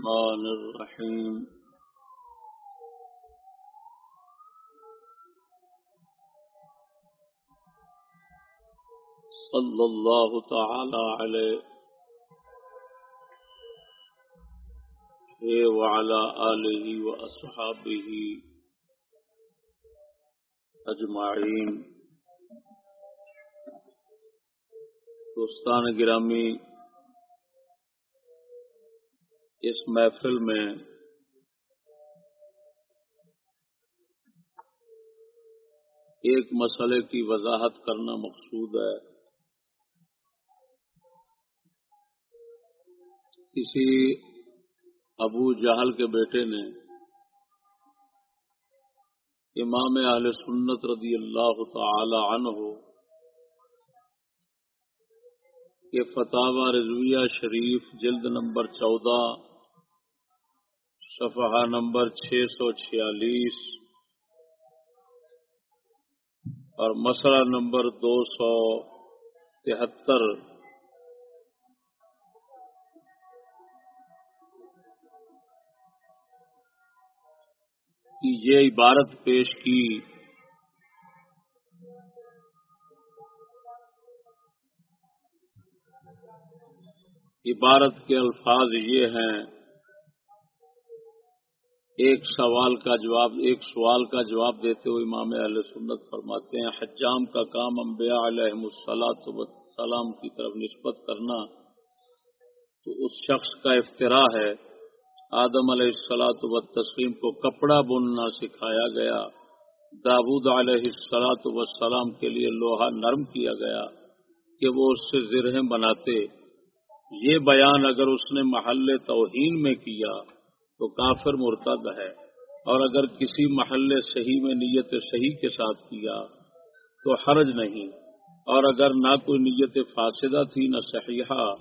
الرحمن الرحيم. صلى الله تعالى عليه وعلى آله وأصحابه أجمعين. دوستان گرامی اس محفل میں ایک مسئلے کی وضاحت کرنا مقصود ہے۔ کسی ابو جہل کے بیٹے نے امام اہل سنت رضی اللہ تعالی عنہ کے فتح رضویہ شریف جلد نمبر چودہ صفحہ نمبر چھ سو چھیالیس اور مسئلہ نمبر دو سو تہتر کی یہ عبارت پیش کی۔ عبارت کے الفاظ یہ ہیں۔ ایک سوال کا جواب، ایک سوال کا جواب دیتے ہوئے امام علیہ سنت فرماتے ہیں، حجام کا کام انبیاء علیہ السلام کی طرف نسبت کرنا تو اس شخص کا افطرا ہے۔ آدم علیہ السلاۃ و تسلیم کو کپڑا بننا سکھایا گیا۔ داود علیہ السلاۃ وسلام کے لیے لوہا نرم کیا گیا کہ وہ اس سے زرہیں بناتے۔ یہ بیان اگر اس نے محل توہین میں کیا تو کافر مرتد ہے۔ اور اگر کسی محل صحیح میں نیت صحیح کے ساتھ کیا تو حرج نہیں۔ اور اگر نہ کوئی نیت فاصدہ تھی نہ صحیحہ،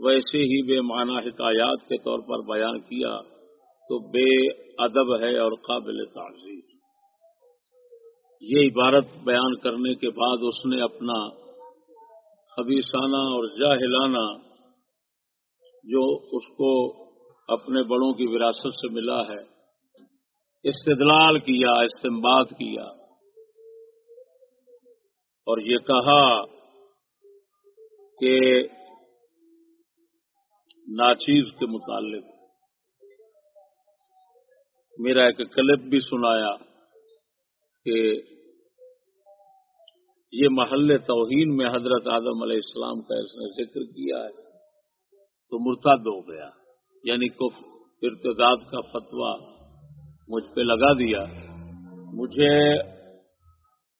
ویسے ہی بے معنی حکایات کے طور پر بیان کیا تو بے ادب ہے اور قابل تعزیر یہ عبارت بیان کرنے کے بعد اس نے اپنا خبیصانہ اور جاہلانہ جو اس کو اپنے بڑوں کی وراثت سے ملا ہے۔ استدلال کیا استمباد کیا۔ اور یہ کہا کہ ناچیز کے متعلق میرا ایک کلپ بھی سنایا کہ یہ محل توہین میں حضرت آدم علیہ السلام کا اس نے ذکر کیا ہے تو مرتد ہو گیا۔ یعنی کف ارتداد کا فتویٰ مجھ پہ لگا دیا۔ مجھے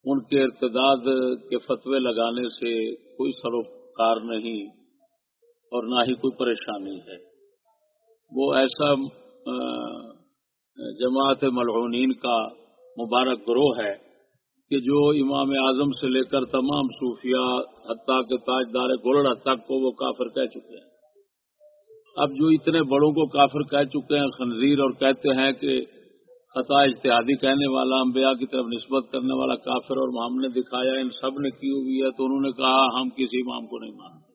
ان کے ارتداد کے فتوے لگانے سے کوئی سروکار نہیں اور نہ ہی کوئی پریشانی ہے۔ وہ ایسا جماعت ملعونین کا مبارک گروہ ہے کہ جو امام اعظم سے لے کر تمام صوفیہ حتیٰ کے تاجدار گولڑا تک کو وہ کافر کہہ چکے ہیں۔ اب جو اتنے بڑوں کو کافر کہہ چکے ہیں، خنزیر، اور کہتے ہیں کہ خطا اتحادی کہنے والا، انبیاء کی طرف نسبت کرنے والا کافر اور ہم نے دکھایا، ان سب نے کی ہوئی ہے، تو انہوں نے کہا، ہم کسی امام کو نہیں مانتے۔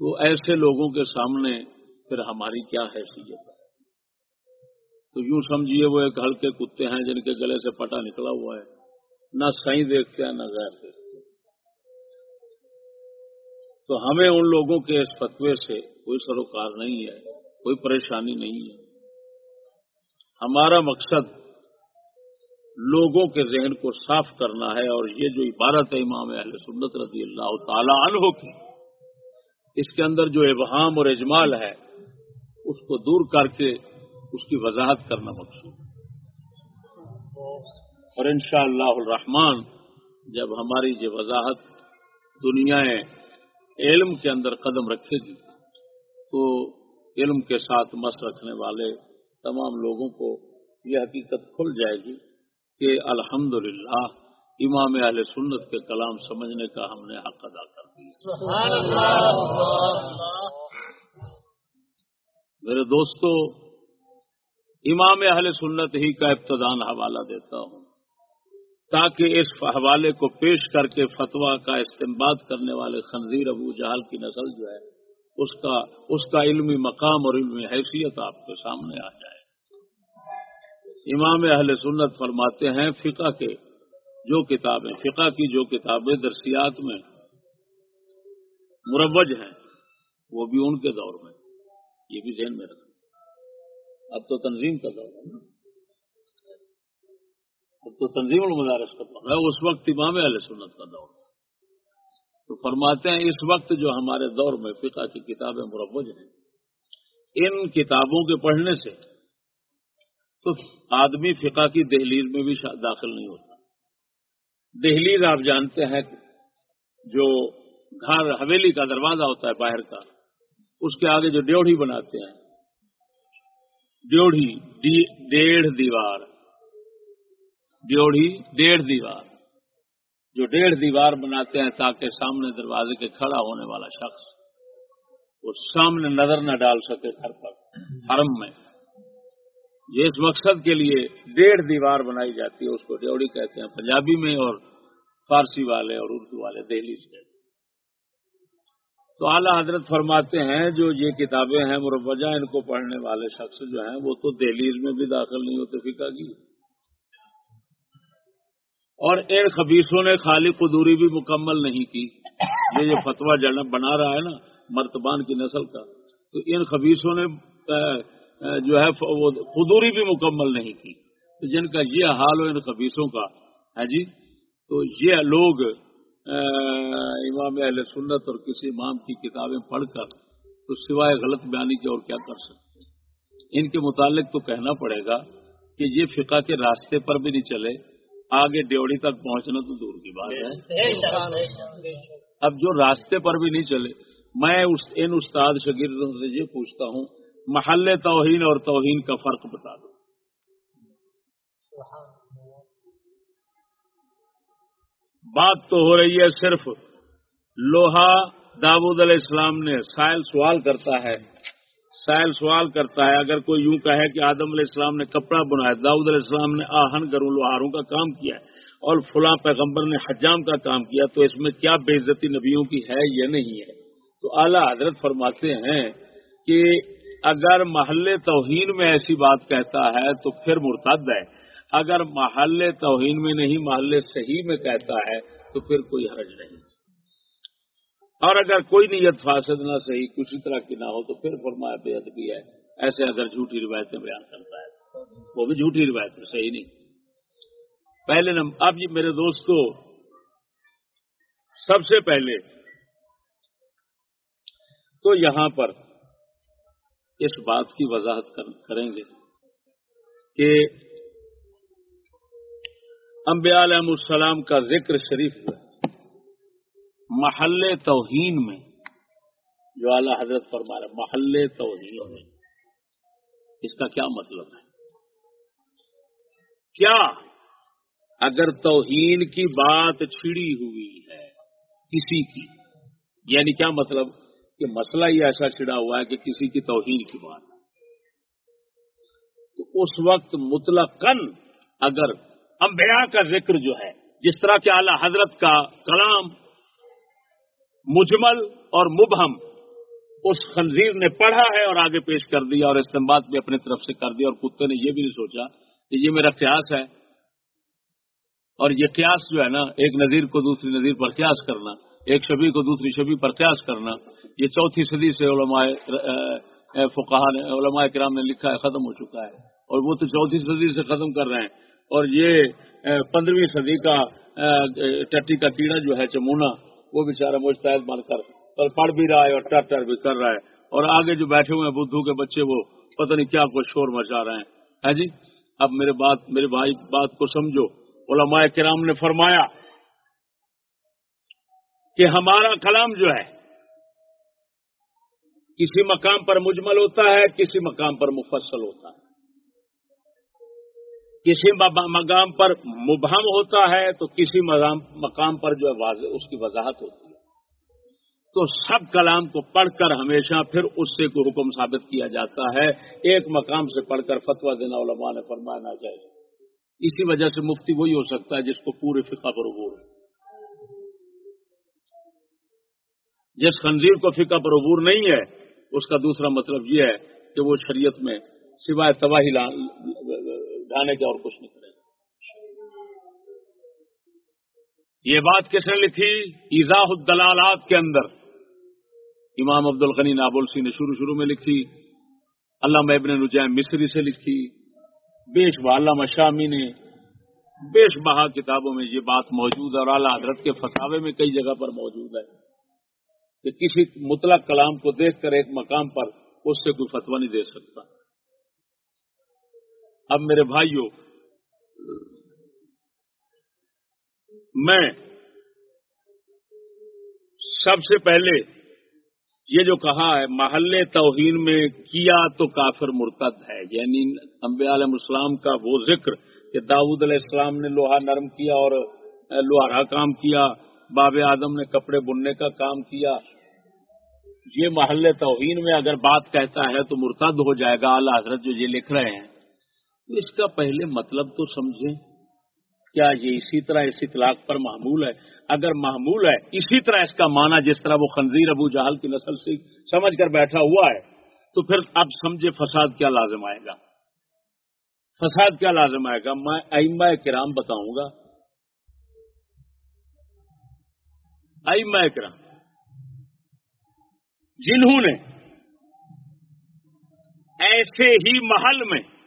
تو ایسے لوگوں کے سامنے پھر ہماری کیا حیثیت ہے؟ تو یوں سمجھیے، وہ ایک ہلکے کتے ہیں جن کے گلے سے پٹا نکلا ہوا ہے، نہ صحیح دیکھتے ہیں، نہ غیر دیکھتے تو ہمیں ان لوگوں کے اس فتوے سے کوئی سروکار نہیں ہے، کوئی پریشانی نہیں ہے۔ ہمارا مقصد لوگوں کے ذہن کو صاف کرنا ہے اور یہ جو عبارت ہے امام اہل سنت رضی اللہ تعالی عنہ کی، اس کے اندر جو ابہام اور اجمال ہے، اس کو دور کر کے اس کی وضاحت کرنا مقصود اور انشاء اللہ الرحمان جب ہماری یہ وضاحت دنیا علم کے اندر قدم رکھے گی تو علم کے ساتھ مس رکھنے والے تمام لوگوں کو یہ حقیقت کھل جائے گی کہ الحمد امام اہل سنت کے کلام سمجھنے کا ہم نے حق ادا کر دیا۔ میرے دوستو، امام اہل سنت ہی کا ابتدان حوالہ دیتا ہوں۔ تاکہ اس حوالے کو پیش کر کے فتوا کا استعمال کرنے والے خنزیر ابو جہل کی نسل جو ہے، اس کا اس کا علمی مقام اور علمی حیثیت آپ کے سامنے آ جائے۔ امام اہل سنت فرماتے ہیں، فقہ کے جو کتابیں، فقہ کی جو کتابیں درسیات میں مروج ہیں، وہ بھی ان کے دور میں، یہ بھی ذہن میں رکھنا اب تو تنظیم کا دور ہے نا۔ تو تنظیم المدارس کا دور۔ ہے اس وقت امام اہل سنت کا دور تو فرماتے ہیں اس وقت جو ہمارے دور میں فقہ کی کتابیں مروج ہیں، ان کتابوں کے پڑھنے سے تو آدمی فقہ کی دہلیز میں بھی داخل نہیں ہوتا۔ دہلیز آپ جانتے ہیں جو گھر حویلی کا دروازہ ہوتا ہے باہر کا، اس کے آگے جو ڈیوڑھی بناتے ہیں، ڈیوڑھی ڈیڑھ دیوار۔ ڈیوڑھی ڈیڑھ دیوار۔ جو ڈیڑھ دیوار بناتے ہیں تاکہ سامنے دروازے کے کھڑا ہونے والا شخص وہ سامنے نظر نہ ڈال سکے گھر پر، حرم میں۔ جس مقصد کے لیے ڈیڑھ دیوار بنائی جاتی ہے، اس کو ڈیوڑی کہتے ہیں پنجابی میں اور فارسی والے اور اردو والے دہلی سے۔ تو اعلیٰ حضرت فرماتے ہیں، جو یہ کتابیں ہیں مروجہ ان کو پڑھنے والے شخص جو ہیں، وہ تو دہلیز میں بھی داخل نہیں ہوتے فکا کی۔ اور ان خبیصوں نے خالی قدوری بھی مکمل نہیں کی۔ یہ جو فتوا بنا رہا ہے نا مرتبان کی نسل کا، تو ان خبیصوں نے جو ہے، وہ قدوری بھی مکمل نہیں کی۔ تو جن کا یہ حال ہو ان خبیصوں کا، ہے جی؟ تو یہ لوگ امام اہل سنت اور کسی امام کی کتابیں پڑھ کر تو سوائے غلط بیانی کے اور کیا کر سکتے ان کے متعلق تو کہنا پڑے گا کہ یہ فقہ کے راستے پر بھی نہیں چلے۔ آگے ڈیوڑی تک پہنچنا تو دور کی بات ہے۔ اب جو راستے پر بھی نہیں چلے میں ان استاد شگردوں سے یہ پوچھتا ہوں محل توہین اور توہین کا فرق بتا دو۔ بات تو ہو رہی ہے صرف لوہا داود علیہ السلام نے سائل سوال کرتا ہے۔ سائل سوال کرتا ہے، اگر کوئی یوں کہے کہ آدم علیہ السلام نے کپڑا بنایا، داؤد علیہ السلام نے آہن گروں، لوہاروں کا کام کیا ہے اور فلاں پیغمبر نے حجام کا کام کیا، تو اس میں کیا بے عزتی نبیوں کی ہے یا نہیں ہے؟ تو اعلیٰ حضرت فرماتے ہیں کہ اگر محل توہین میں ایسی بات کہتا ہے تو پھر مرتد ہے۔ اگر محل توہین میں نہیں، محل صحیح میں کہتا ہے تو پھر کوئی حرج نہیں۔ اور اگر کوئی نیت فاسد نہ صحیح، کسی طرح کی نہ ہو، تو پھر فرمایا بے ادبی ہے۔ ایسے اگر جھوٹی روایتیں بیان کرتا ہے، وہ بھی جھوٹی روایت صحیح نہیں۔ پہلے نمبر اب یہ میرے دوستو سب سے پہلے تو یہاں پر اس بات کی وضاحت کریں گے کہ انبیاء علیہ السلام کا ذکر شریف محل توہین میں، جو اعلی حضرت فرما رہے محل توہین میں۔ اس کا کیا مطلب ہے؟ کیا اگر توہین کی بات چھڑی ہوئی ہے کسی کی یعنی کیا مطلب کہ مسئلہ ہی ایسا چھڑا ہوا ہے کہ کسی کی توہین کی بات تو اس وقت مطلق اگر انبیاء کا ذکر جو ہے، جس طرح کہ اعلی حضرت کا کلام مجمل اور مبہم اس خنزیر نے پڑھا ہے اور آگے پیش کر دیا اور استعمال بھی اپنی طرف سے کر دیا اور کتے نے یہ بھی نہیں سوچا کہ یہ میرا قیاس ہے اور یہ قیاس جو ہے نا، ایک نظیر کو دوسری نظیر پر قیاس کرنا، ایک شبی کو دوسری شبی پر قیاس کرنا، یہ چوتھی صدی سے علماء فقہ نے، علماء کرام نے لکھا ہے، ختم ہو چکا ہے اور وہ تو چوتھی صدی سے ختم کر رہے ہیں اور یہ پندرہویں صدی کا ٹٹی کا کیڑا جو ہے، چمونا وہ بےچارا مستعد بن کر پڑھ بھی رہا ہے اور ٹر ٹر بھی کر رہا ہے اور آگے جو بیٹھے ہوئے ہیں بدھو کے بچے وہ پتہ نہیں کیا کچھ شور مچا رہے ہیں۔ ہے جی؟ اب میرے بات میرے بھائی بات کو سمجھو۔ علماء کرام نے فرمایا کہ ہمارا کلام جو ہے، کسی مقام پر مجمل ہوتا ہے، کسی مقام پر مفصل ہوتا ہے۔ کسی مقام پر مبہم ہوتا ہے تو کسی مقام پر جو ہے اس کی وضاحت ہوتی ہے۔ تو سب کلام کو پڑھ کر ہمیشہ پھر اس سے کوئی حکم ثابت کیا جاتا ہے۔ ایک مقام سے پڑھ کر فتوا دینا علماء نے فرمانا چاہیے اسی وجہ سے مفتی وہی ہو سکتا ہے جس کو پورے فقہ پر عبور ہے۔ جس خنزیر کو فقہ پر عبور نہیں ہے، اس کا دوسرا مطلب یہ ہے کہ وہ شریعت میں سوائے تباہی لانے کے اور کچھ نہیں کرے یہ بات کس نے لکھی؟ ایزاح الدلالات کے اندر۔ امام عبد الغنی نابلسی نے شروع شروع میں لکھی، علامہ ابن نجیم مصری سے لکھی۔ بیش با علامہ شامی نے بیش بہا کتابوں میں یہ بات موجود ہے اور اعلیٰ حضرت کے فتاوے میں کئی جگہ پر موجود ہے کہ کسی مطلق کلام کو دیکھ کر ایک مقام پر اس سے کوئی فتوا نہیں دے سکتا۔ اب میرے بھائیوں میں سب سے پہلے یہ جو کہا ہے، محل توہین میں کیا تو کافر مرتد ہے؟ یعنی انبیاء علیہ السلام کا وہ ذکر کہ داود علیہ السلام نے لوہا نرم کیا اور لوہارا کام کیا، باب آدم نے کپڑے بننے کا کام کیا۔ یہ محل توہین میں اگر بات کہتا ہے تو مرتد ہو جائے گا اللہ حضرت جو یہ لکھ رہے ہیں۔ تو اس کا پہلے مطلب تو سمجھیں۔ کیا یہ اسی طرح اس اطلاق پر معمول ہے؟ اگر معمول ہے، اسی طرح اس کا معنی جس طرح وہ خنزیر ابو جہل کی نسل سے سمجھ کر بیٹھا ہوا ہے، تو پھر اب سمجھے فساد کیا لازم آئے گا۔ فساد کیا لازم آئے گا؟ میں ائمہ کرام بتاؤں گا۔ ائمہ کرام۔ جنہوں نے ایسے ہی محل میں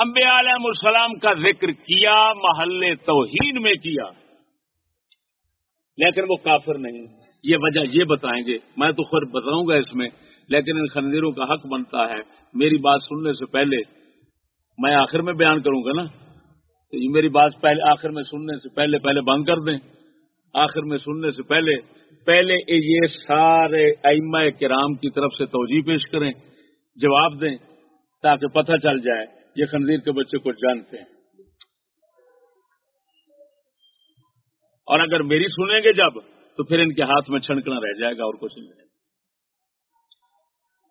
امبیا علیہ السلام کا ذکر کیا، محل توہین میں کیا۔ لیکن وہ کافر نہیں۔ یہ وجہ یہ بتائیں گے، میں تو خود بتاؤں گا اس میں، لیکن ان خنزیروں کا حق بنتا ہے۔ میری بات سننے سے پہلے میں آخر میں بیان کروں گا نا؟ تو یہ میری بات پہلے، آخر میں سننے سے پہلے پہلے بند کر دیں۔ آخر میں سننے سے پہلے پہلے یہ سارے ائمہ کرام کی طرف سے توجہ پیش کریں، جواب دیں تاکہ پتہ چل جائے۔ یہ خنزیر کے بچے کو جانتے ہیں۔ اور اگر میری سنیں گے جب، تو پھر ان کے ہاتھ میں چھڑکنا رہ جائے گا اور کچھ نہیں رہے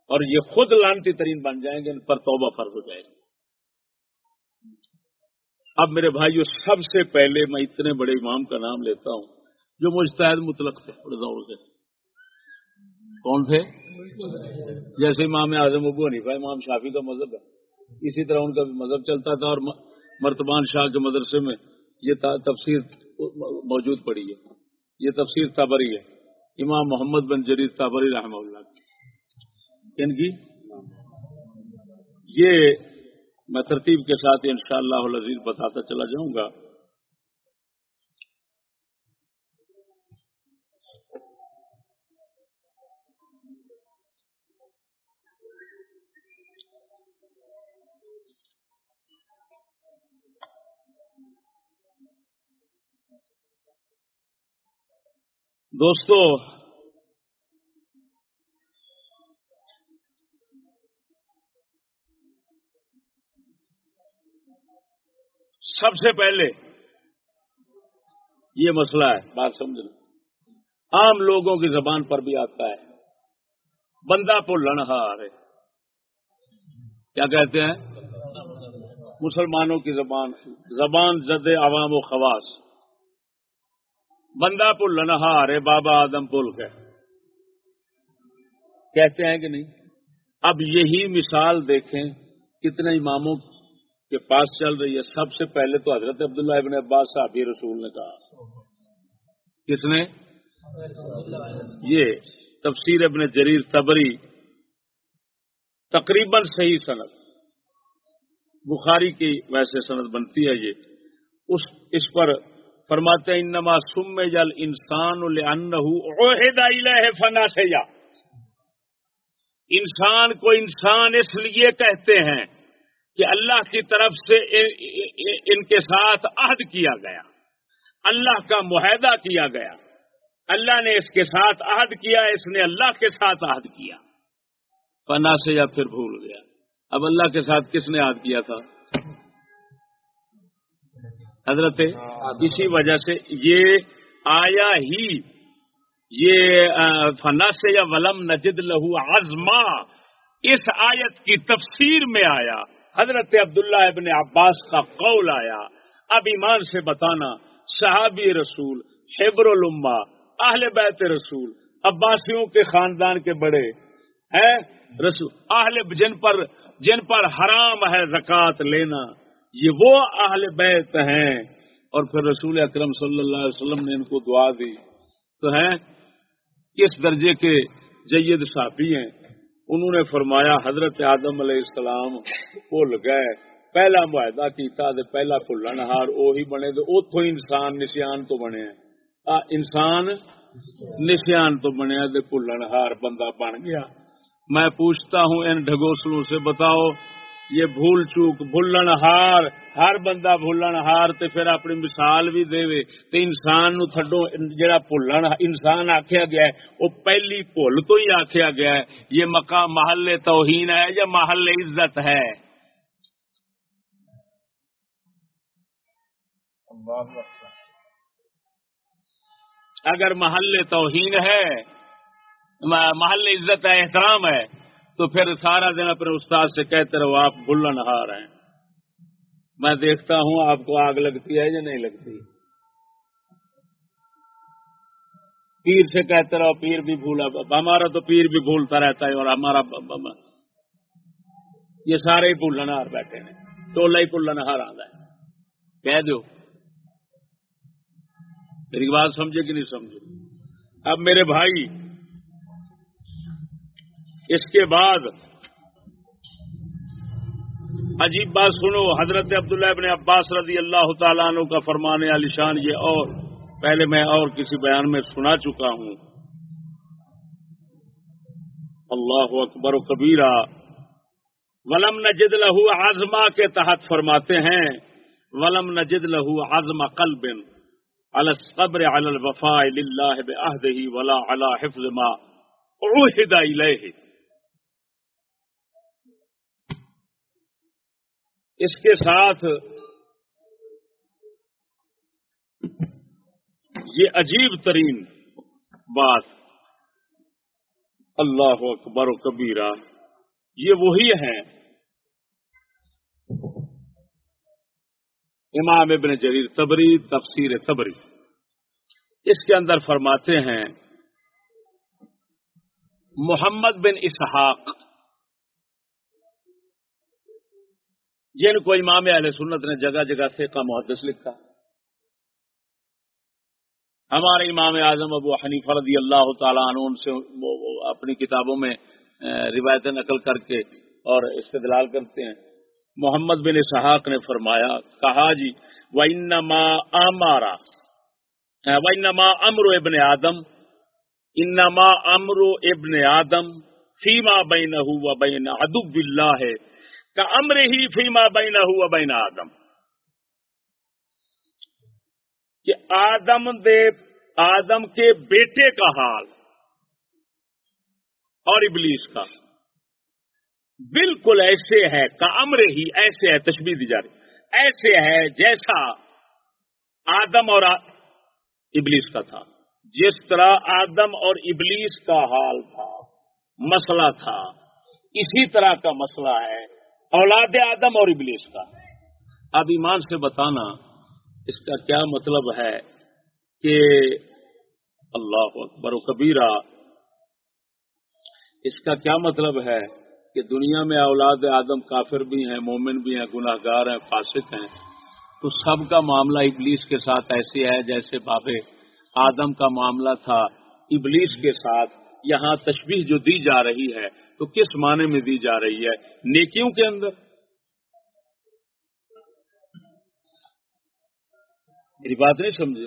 اور یہ خود لانتی ترین بن جائیں گے، ان پر توبہ فرض ہو جائے گی۔ اب میرے بھائیو، سب سے پہلے میں اتنے بڑے امام کا نام لیتا ہوں جو مستعد مطلق تھے بڑے دور سے کون تھے؟ جیسے امام اعظم ابو حنیفہ، امام شافی کا مذہب ہے۔ اسی طرح ان کا بھی مذہب چلتا تھا اور مرتبان شاہ کے مدرسے میں یہ تفسیر موجود پڑی ہے۔ یہ تفسیر تابری ہے۔ امام محمد بن جرید تابری رحمہ اللہ۔ ان کی؟ یہ میں ترتیب کے ساتھ انشاءاللہ شاء اللہ بتاتا چلا جاؤں گا۔ دوستو، سب سے پہلے یہ مسئلہ ہے، بات سمجھ لو۔ عام لوگوں کی زبان پر بھی آتا ہے۔ بندہ پو لنہار کیا کہتے ہیں؟ مسلمانوں کی زبان۔ زبان زد عوام و خواص۔ بندہ پل لنہا رے بابا آدم پل کے کہتے ہیں کہ نہیں؟ اب یہی مثال دیکھیں کتنے اماموں کے پاس چل رہی ہے۔ سب سے پہلے تو حضرت عبداللہ ابن عباس صاحب رسول نے کہا۔ کس نے؟ یہ تفسیر ابن جریر تبری تقریباً صحیح صنعت بخاری کی ویسے صنعت بنتی ہے یہ۔ اس اس پر فرماتے انما سم جل انسان فنا سے یا انسان کو انسان اس لیے کہتے ہیں کہ اللہ کی طرف سے ان کے ساتھ عہد کیا گیا، اللہ کا معاہدہ کیا گیا، اللہ نے اس کے ساتھ عہد کیا، اس نے اللہ کے ساتھ عہد کیا۔ فنا سے یا پھر بھول گیا۔ اب اللہ کے ساتھ کس نے عہد کیا تھا؟ حضرت، اسی وجہ سے یہ آیا ہی، یہ فنا سے یا ولم نجد لہو آزما اس آیت کی تفسیر میں آیا۔ حضرت عبداللہ ابن عباس کا قول آیا۔ اب ایمان سے بتانا، صحابی رسول، حبر الما اہل بیت رسول، عباسیوں کے خاندان کے بڑے، ہیں، رسول، اہل، جن پر جن پر حرام ہے زکات لینا۔ یہ وہ اہل بیت ہیں۔ اور پھر رسول اکرم صلی اللہ علیہ وسلم نے ان کو دعا دی۔ تو ہیں، کس درجے کے جید صافی ہیں؟ انہوں نے فرمایا، حضرت آدم علیہ السلام بھول گئے۔ پہلا معاہدہ کیتا دے پہلا کھلن ہار وہی بنے تو اتو انسان نشان تو بنے آ، انسان نشان تو بنیا دے کھلن ہار بندہ بن گیا۔ میں پوچھتا ہوں، ان ڈھگوسلوں سے بتاؤ یہ بھول چوک، بھولن ہار، ہر بندہ بھولن ہار تے پھر اپنی مثال بھی دے تے انسان نو تھڈو جڑا بھولن، انسان آخیا گیا ہے وہ پہلی بھول تو ہی آخیا گیا ہے، یہ مقام محل توہین ہے یا محل عزت ہے؟ اگر محل توہین ہے، محل عزت ہے، احترام ہے تو پھر سارا دن اپنے استاد سے کہتے رہو، آپ بھولن ہار ہیں۔ میں دیکھتا ہوں آپ کو آگ لگتی ہے یا نہیں لگتی۔ پیر سے کہتے رہو، پیر بھی بھولا، ہمارا تو پیر بھی بھولتا رہتا ہے اور ہمارا یہ سارے ہی بھولن ہار بیٹھے ہیں۔ ٹولہ ہی بھولن ہار آتا ہے۔ کہہ دو میری بات سمجھے کہ نہیں سمجھے؟ اب میرے بھائی اس کے بعد عجیب بات سنو، حضرت عبداللہ ابن عباس رضی اللہ تعالیٰ عنہ کا فرمانے علی شان یہ اور پہلے میں اور کسی بیان میں سنا چکا ہوں۔ اللہ اکبر و کبیرہ۔ ولم نجد لہو آزما کے تحت فرماتے ہیں، ولم نجد لہو آزما قلب الصبر على الوفاء لله بعهده ولا على حفظ ما عهد اليه اس کے ساتھ یہ عجیب ترین بات اللہ اکبر و کبیرہ، یہ وہی ہیں۔ امام ابن جریر تبری، تفسیر تبری۔ اس کے اندر فرماتے ہیں، محمد بن اسحاق جن کو امام اہل سنت نے جگہ جگہ سے کا محدث لکھا۔ ہمارے امام اعظم ابو حنیف رضی اللہ تعالیٰ عنہ ان سے اپنی کتابوں میں روایت نقل کر کے اور استدلال کرتے ہیں۔ محمد بن اسحاق نے فرمایا، کہا جی وَإِنَّمَا آمَارَا وَإِنَّمَا أَمْرُ ابن آدم انما امر ابن آدم فیما بینہ و بین ادب اللہ کا امر ہی فیما بینا ہوا بین آدم۔ کہ آدم دے، آدم کے بیٹے کا حال اور ابلیس کا۔ بالکل ایسے ہے کا امر ہی ایسے ہے تشبیح دی جا رہی۔ ایسے ہے جیسا آدم اور ابلیس کا تھا۔ جس طرح آدم اور ابلیس کا حال تھا، مسئلہ تھا۔ اسی طرح کا مسئلہ ہے۔ اولاد آدم اور ابلیس کا۔ اب ایمان سے بتانا، اس کا کیا مطلب ہے کہ اللہ اکبر و کبیرہ، اس کا کیا مطلب ہے کہ دنیا میں اولاد آدم کافر بھی ہیں، مومن بھی ہیں گناہ گار ہیں، فاسق ہیں، تو سب کا معاملہ ابلیس کے ساتھ ایسے ہے جیسے بابے آدم کا معاملہ تھا ابلیس کے ساتھ۔ یہاں تشبیح جو دی جا رہی ہے، تو کس معنی میں دی جا رہی ہے؟ نیکیوں کے اندر۔ میری بات نہیں سمجھے۔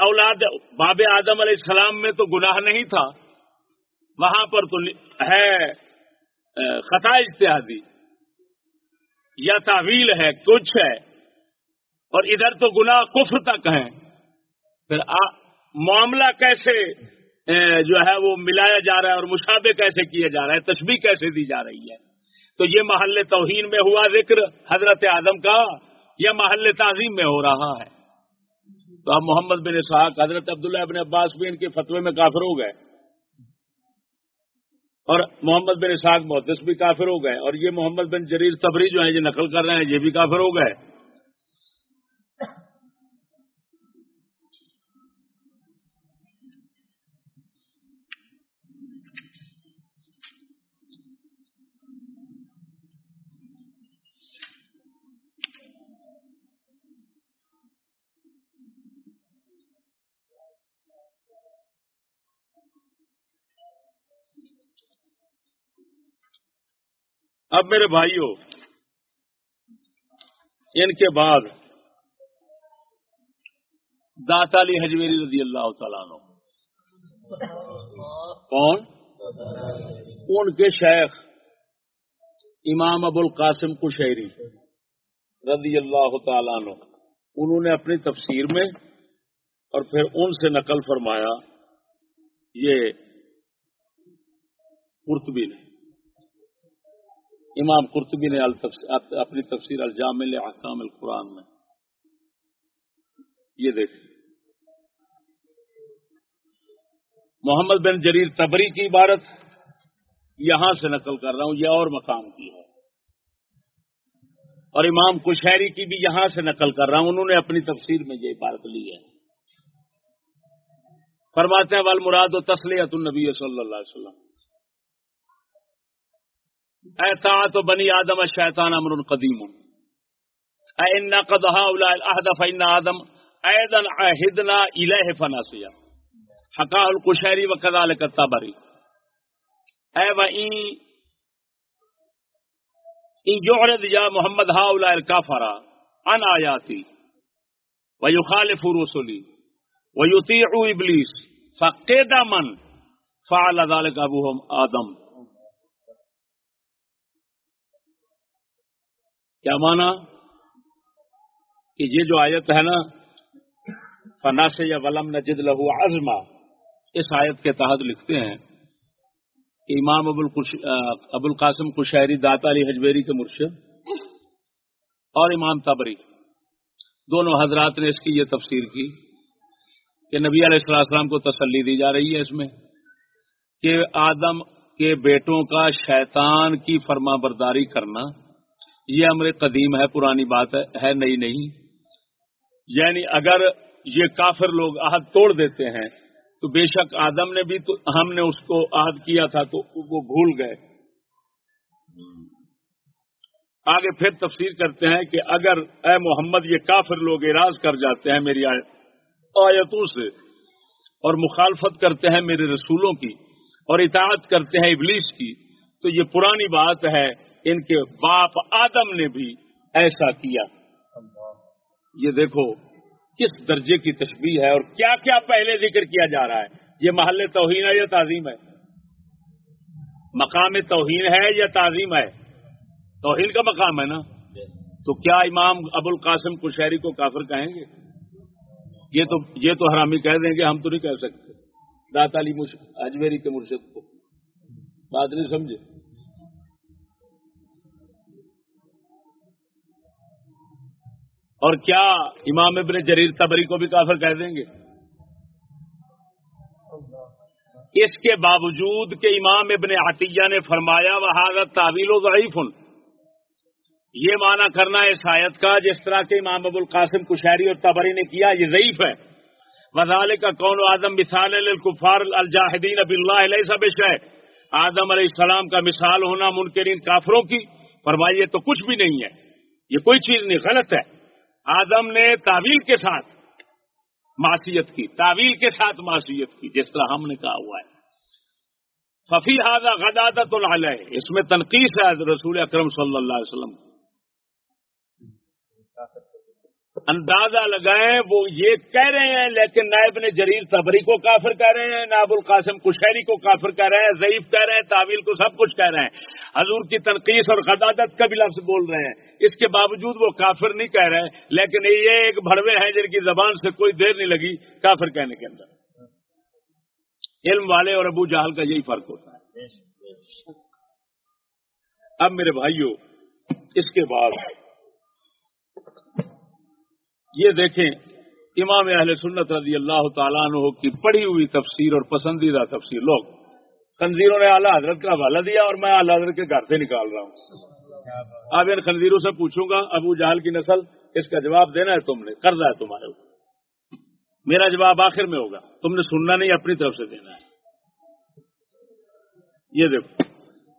اولاد باب آدم علیہ السلام میں تو گناہ نہیں تھا۔ وہاں پر تو ہے خطا اشتہادی یا تعویل ہے، کچھ ہے۔ اور ادھر تو گناہ کفر تک ہے پھر معاملہ کیسے جو ہے وہ ملایا جا رہا ہے اور مشابے کیسے کیا جا رہا ہے تشبیح کیسے دی جا رہی ہے؟ تو یہ محل توہین میں ہوا ذکر حضرت آدم کا یا محل تعظیم میں ہو رہا ہے۔ تو اب محمد بن اسحاق، حضرت عبداللہ ابن عباس بھی ان کے فتوے میں کافر ہو گئے۔ اور محمد بن اسحاق محدث بھی کافر ہو گئے۔ اور یہ محمد بن جریر تبری جو ہیں، یہ نقل کر رہے ہیں، یہ بھی کافر ہو گئے۔ اب میرے بھائیوں ان کے بعد داتا علی حجویری رضی اللہ تعالیٰ عنہ۔ کون؟ ان کے شیخ امام ابو القاسم کشہری رضی اللہ تعالیٰ عنہ۔ انہوں نے اپنی تفسیر میں اور پھر ان سے نقل فرمایا، یہ قرطبی نے۔ امام قرطبی نے اپنی تفسیر الجام احکام القرآن میں یہ دیکھ محمد بن جریر تبری کی عبارت یہاں سے نقل کر رہا ہوں، یہ اور مقام کی ہے۔ اور امام کشہری کی بھی یہاں سے نقل کر رہا ہوں، انہوں نے اپنی تفسیر میں یہ عبارت لی ہے۔ فرماتے ہیں، والمراد و تسلیت النبی صلی اللہ علیہ وسلم۔ اطاعت بنی آدم الشیطان امر قدیم۔ ان قد هؤلاء العهد فإن آدم۔ ايضا عهدنا اليه فناسيا حقا القشيري وكذلك الطبري اي وان ان يعرض يا محمد هؤلاء الكفر عن آياتي ويخالف رسلي ويطيع ابلیس فقد من فعل ذلك ابوهم آدم۔ کیا مانا کہ یہ جو آیت ہے نا فنا سے یا ولم نجد لہو عزما، اس آیت کے تحت لکھتے ہیں کہ امام ابو ابو القاسم کشہری داتا علی حجبیری کے مرشد اور امام تبری، دونوں حضرات نے اس کی یہ تفسیر کی کہ نبی علیہ السلام کو تسلی دی جا رہی ہے اس میں کہ آدم کے بیٹوں کا شیطان کی فرما برداری کرنا یہ امر قدیم ہے، پرانی بات ہے ہے نئی نہیں۔ یعنی اگر یہ کافر لوگ عہد توڑ دیتے ہیں، تو بے شک آدم نے بھی تو ہم نے اس کو عہد کیا تھا تو وہ بھول گئے۔ آگے پھر تفسیر کرتے ہیں کہ اگر اے محمد یہ کافر لوگ اراض کر جاتے ہیں میری آیتوں سے، اور مخالفت کرتے ہیں میرے رسولوں کی، اور اطاعت کرتے ہیں ابلیس کی، تو یہ پرانی بات ہے۔ ان کے باپ آدم نے بھی ایسا کیا۔ یہ دیکھو کس درجے کی تشبیح ہے اور کیا کیا پہلے ذکر کیا جا رہا ہے۔ یہ محل توہین ہے یا تعظیم ہے؟ مقام توہین ہے یا تعظیم ہے؟ توہین کا مقام ہے نا؟ تو کیا امام ابو القاسم کشہری کو کافر کہیں گے؟ یہ تو یہ تو حرامی کہہ دیں گے، ہم تو نہیں کہہ سکتے۔ داتا علی اجمیری کے مرشد کو۔ بات نہیں سمجھے؟ اور کیا امام ابن جریر تبری کو بھی کافر کہہ دیں گے؟ اس کے باوجود کہ امام ابن عطیہ نے فرمایا وہ حاضر تعویل و ضعیف یہ معنی کرنا ہے شاید کا جس طرح کے امام ابو القاسم کشہری اور تبری نے کیا، یہ ضعیف ہے۔ وزال کا کون آدم مثال الکفار الجاہدین اب اللہ علیہ سب ہے آدم علیہ السلام کا مثال ہونا منکرین کافروں کی، فرمائیے تو کچھ بھی نہیں ہے۔ یہ کوئی چیز نہیں، غلط ہے۔ آدم نے تعویل کے ساتھ معصیت کی، تعویل کے ساتھ معصیت کی، جس طرح ہم نے کہا ہوا ہے۔ ففی حاضہ غدادت العلیہ اس میں تنقید ہے رسول اکرم صلی اللہ علیہ وسلم۔ اندازہ لگائیں، وہ یہ کہہ رہے ہیں، لیکن نائب نے جریر صبری کو کافر کہہ رہے ہیں، نائب القاسم کشہری کو کافر کہہ رہے ہیں، ضعیف کہہ رہے ہیں، تعویل کو سب کچھ کہہ رہے ہیں۔ حضور کی تنقید اور غدادت کا بھی لفظ بول رہے ہیں۔ اس کے باوجود وہ کافر نہیں کہہ رہے، لیکن یہ ایک بڑوے ہیں جن کی زبان سے کوئی دیر نہیں لگی کافر کہنے کے اندر۔ علم والے اور ابو جہل کا یہی فرق ہوتا ہے۔ اب میرے بھائیوں اس کے بعد یہ دیکھیں، امام اہل سنت رضی اللہ تعالیٰ عنہ کی پڑھی ہوئی تفسیر اور پسندیدہ تفسیر۔ لوگ خنزیروں نے اعلیٰ حضرت کا حوالہ دیا اور میں اعلیٰ حضرت کے گھر سے نکال رہا ہوں۔ اب ان خنزیروں سے پوچھوں گا، ابو جہل کی نسل، اس کا جواب دینا ہے تم نے، قرضہ ہے تمہارے اوپر۔ میرا جواب آخر میں ہوگا، تم نے سننا نہیں، اپنی طرف سے دینا ہے۔ یہ دیکھو،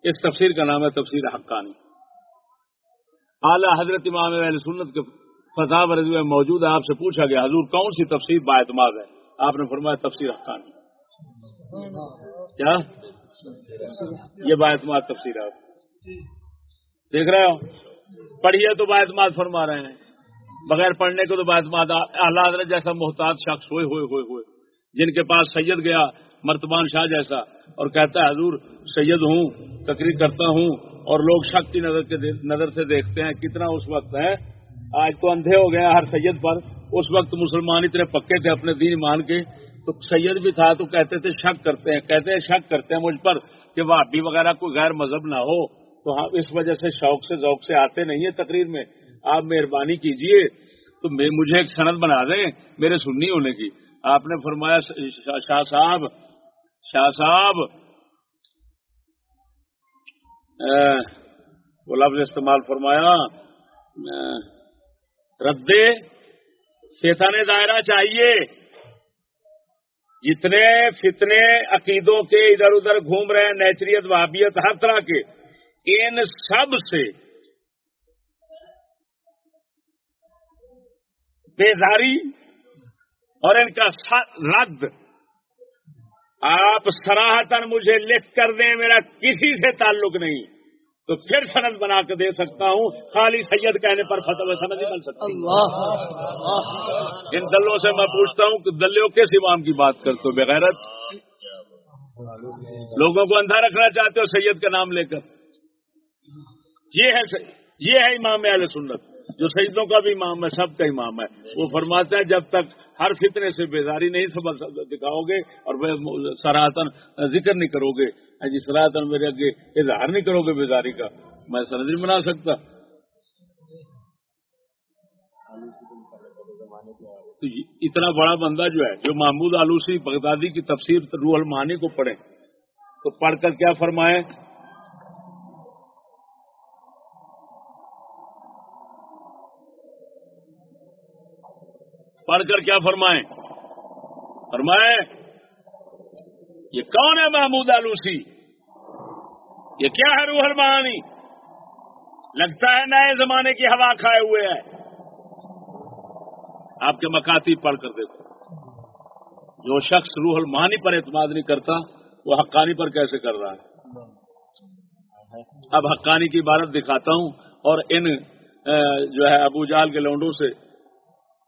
اس تفسیر کا نام ہے تفسیر حقانی۔ اعلیٰ حضرت امام اہل سنت کے فتح رضی میں موجود ہے، آپ سے پوچھا گیا، حضور کون سی تفسیر با اعتماد ہے؟ آپ نے فرمایا تفسیر حقانی۔ کیا؟ یہ با اعتماد تفسیر ہے دیکھ رہے ہو؟ پڑھیے تو باعتماد فرما رہے ہیں۔ بغیر پڑھنے کو تو باعتماد اللہ حضرت جیسا محتاط شخص ہوئے ہوئے ہوئے ہوئے۔ جن کے پاس سید گیا، مرتبان شاہ جیسا، اور کہتا ہے، حضور، سید ہوں، تقریر کرتا ہوں، اور لوگ شک کی نظر کے نظر سے دیکھتے ہیں کتنا اس وقت ہے۔ آج تو اندھے ہو گئے ہر سید پر۔ اس وقت مسلمان اتنے پکے تھے اپنے دین مان کے تو سید بھی تھا تو کہتے تھے شک کرتے ہیں، کہتے ہیں شک کرتے ہیں مجھ پر کہ وہابی وغیرہ کوئی غیر مذہب نہ ہو۔ تو ہم اس وجہ سے شوق سے ذوق سے آتے نہیں ہیں تقریر میں۔ آپ مہربانی کیجیے۔ تو مجھے ایک سند بنا دیں میرے سننی ہونے کی۔ آپ نے فرمایا، شاہ صاحب شاہ صاحب وہ لفظ استعمال فرمایا ردے فیتان دائرہ چاہیے۔ جتنے فتنے عقیدوں کے ادھر ادھر گھوم رہے ہیں، نیچریت وابیت ہر طرح کے، ان سب سے بیداری اور ان کا رد، آپ سراہتن مجھے لکھ کر دیں، میرا کسی سے تعلق نہیں۔ تو پھر سند بنا کے دے سکتا ہوں۔ خالی سید کہنے پر فتح سند نہیں بن سکتا ان دلوں سے میں پوچھتا ہوں کہ دلوں کس امام کی بات کرتے ہو بغیرت؟ لوگوں کو اندھا رکھنا چاہتے ہو سید کا نام لے کر؟ یہ ہے یہ ہے امام علیہ سنت۔ جو شہیدوں کا بھی امام ہے سب کا امام ہے۔ وہ فرماتے ہیں جب تک ہر فتنے سے بیداری نہیں دکھاؤ گے اور سراہتن ذکر نہیں کرو گے۔ جی سراہتن میرے اگے اظہار نہیں کرو گے بیداری کا، میں سرد نہیں بنا سکتا۔ تو اتنا بڑا بندہ جو ہے، جو محمود آلوسی بغدادی کی تفسیر روح المانی کو پڑھے، تو پڑھ کر کیا فرمائے؟ پڑھ کر کیا فرمائیں فرمائے، یہ کون ہے محمود آلوسی؟ یہ کیا ہے روح المعانی؟ لگتا ہے نئے زمانے کی ہوا کھائے ہوئے ہیں۔ آپ کے مکاتی پڑھ کر دیکھو۔ جو شخص روح المعانی پر اعتماد نہیں کرتا، وہ حقانی پر کیسے کر رہا ہے؟ اب حقانی کی عبارت دکھاتا ہوں اور ان جو ہے ابو جال کے لونڈوں سے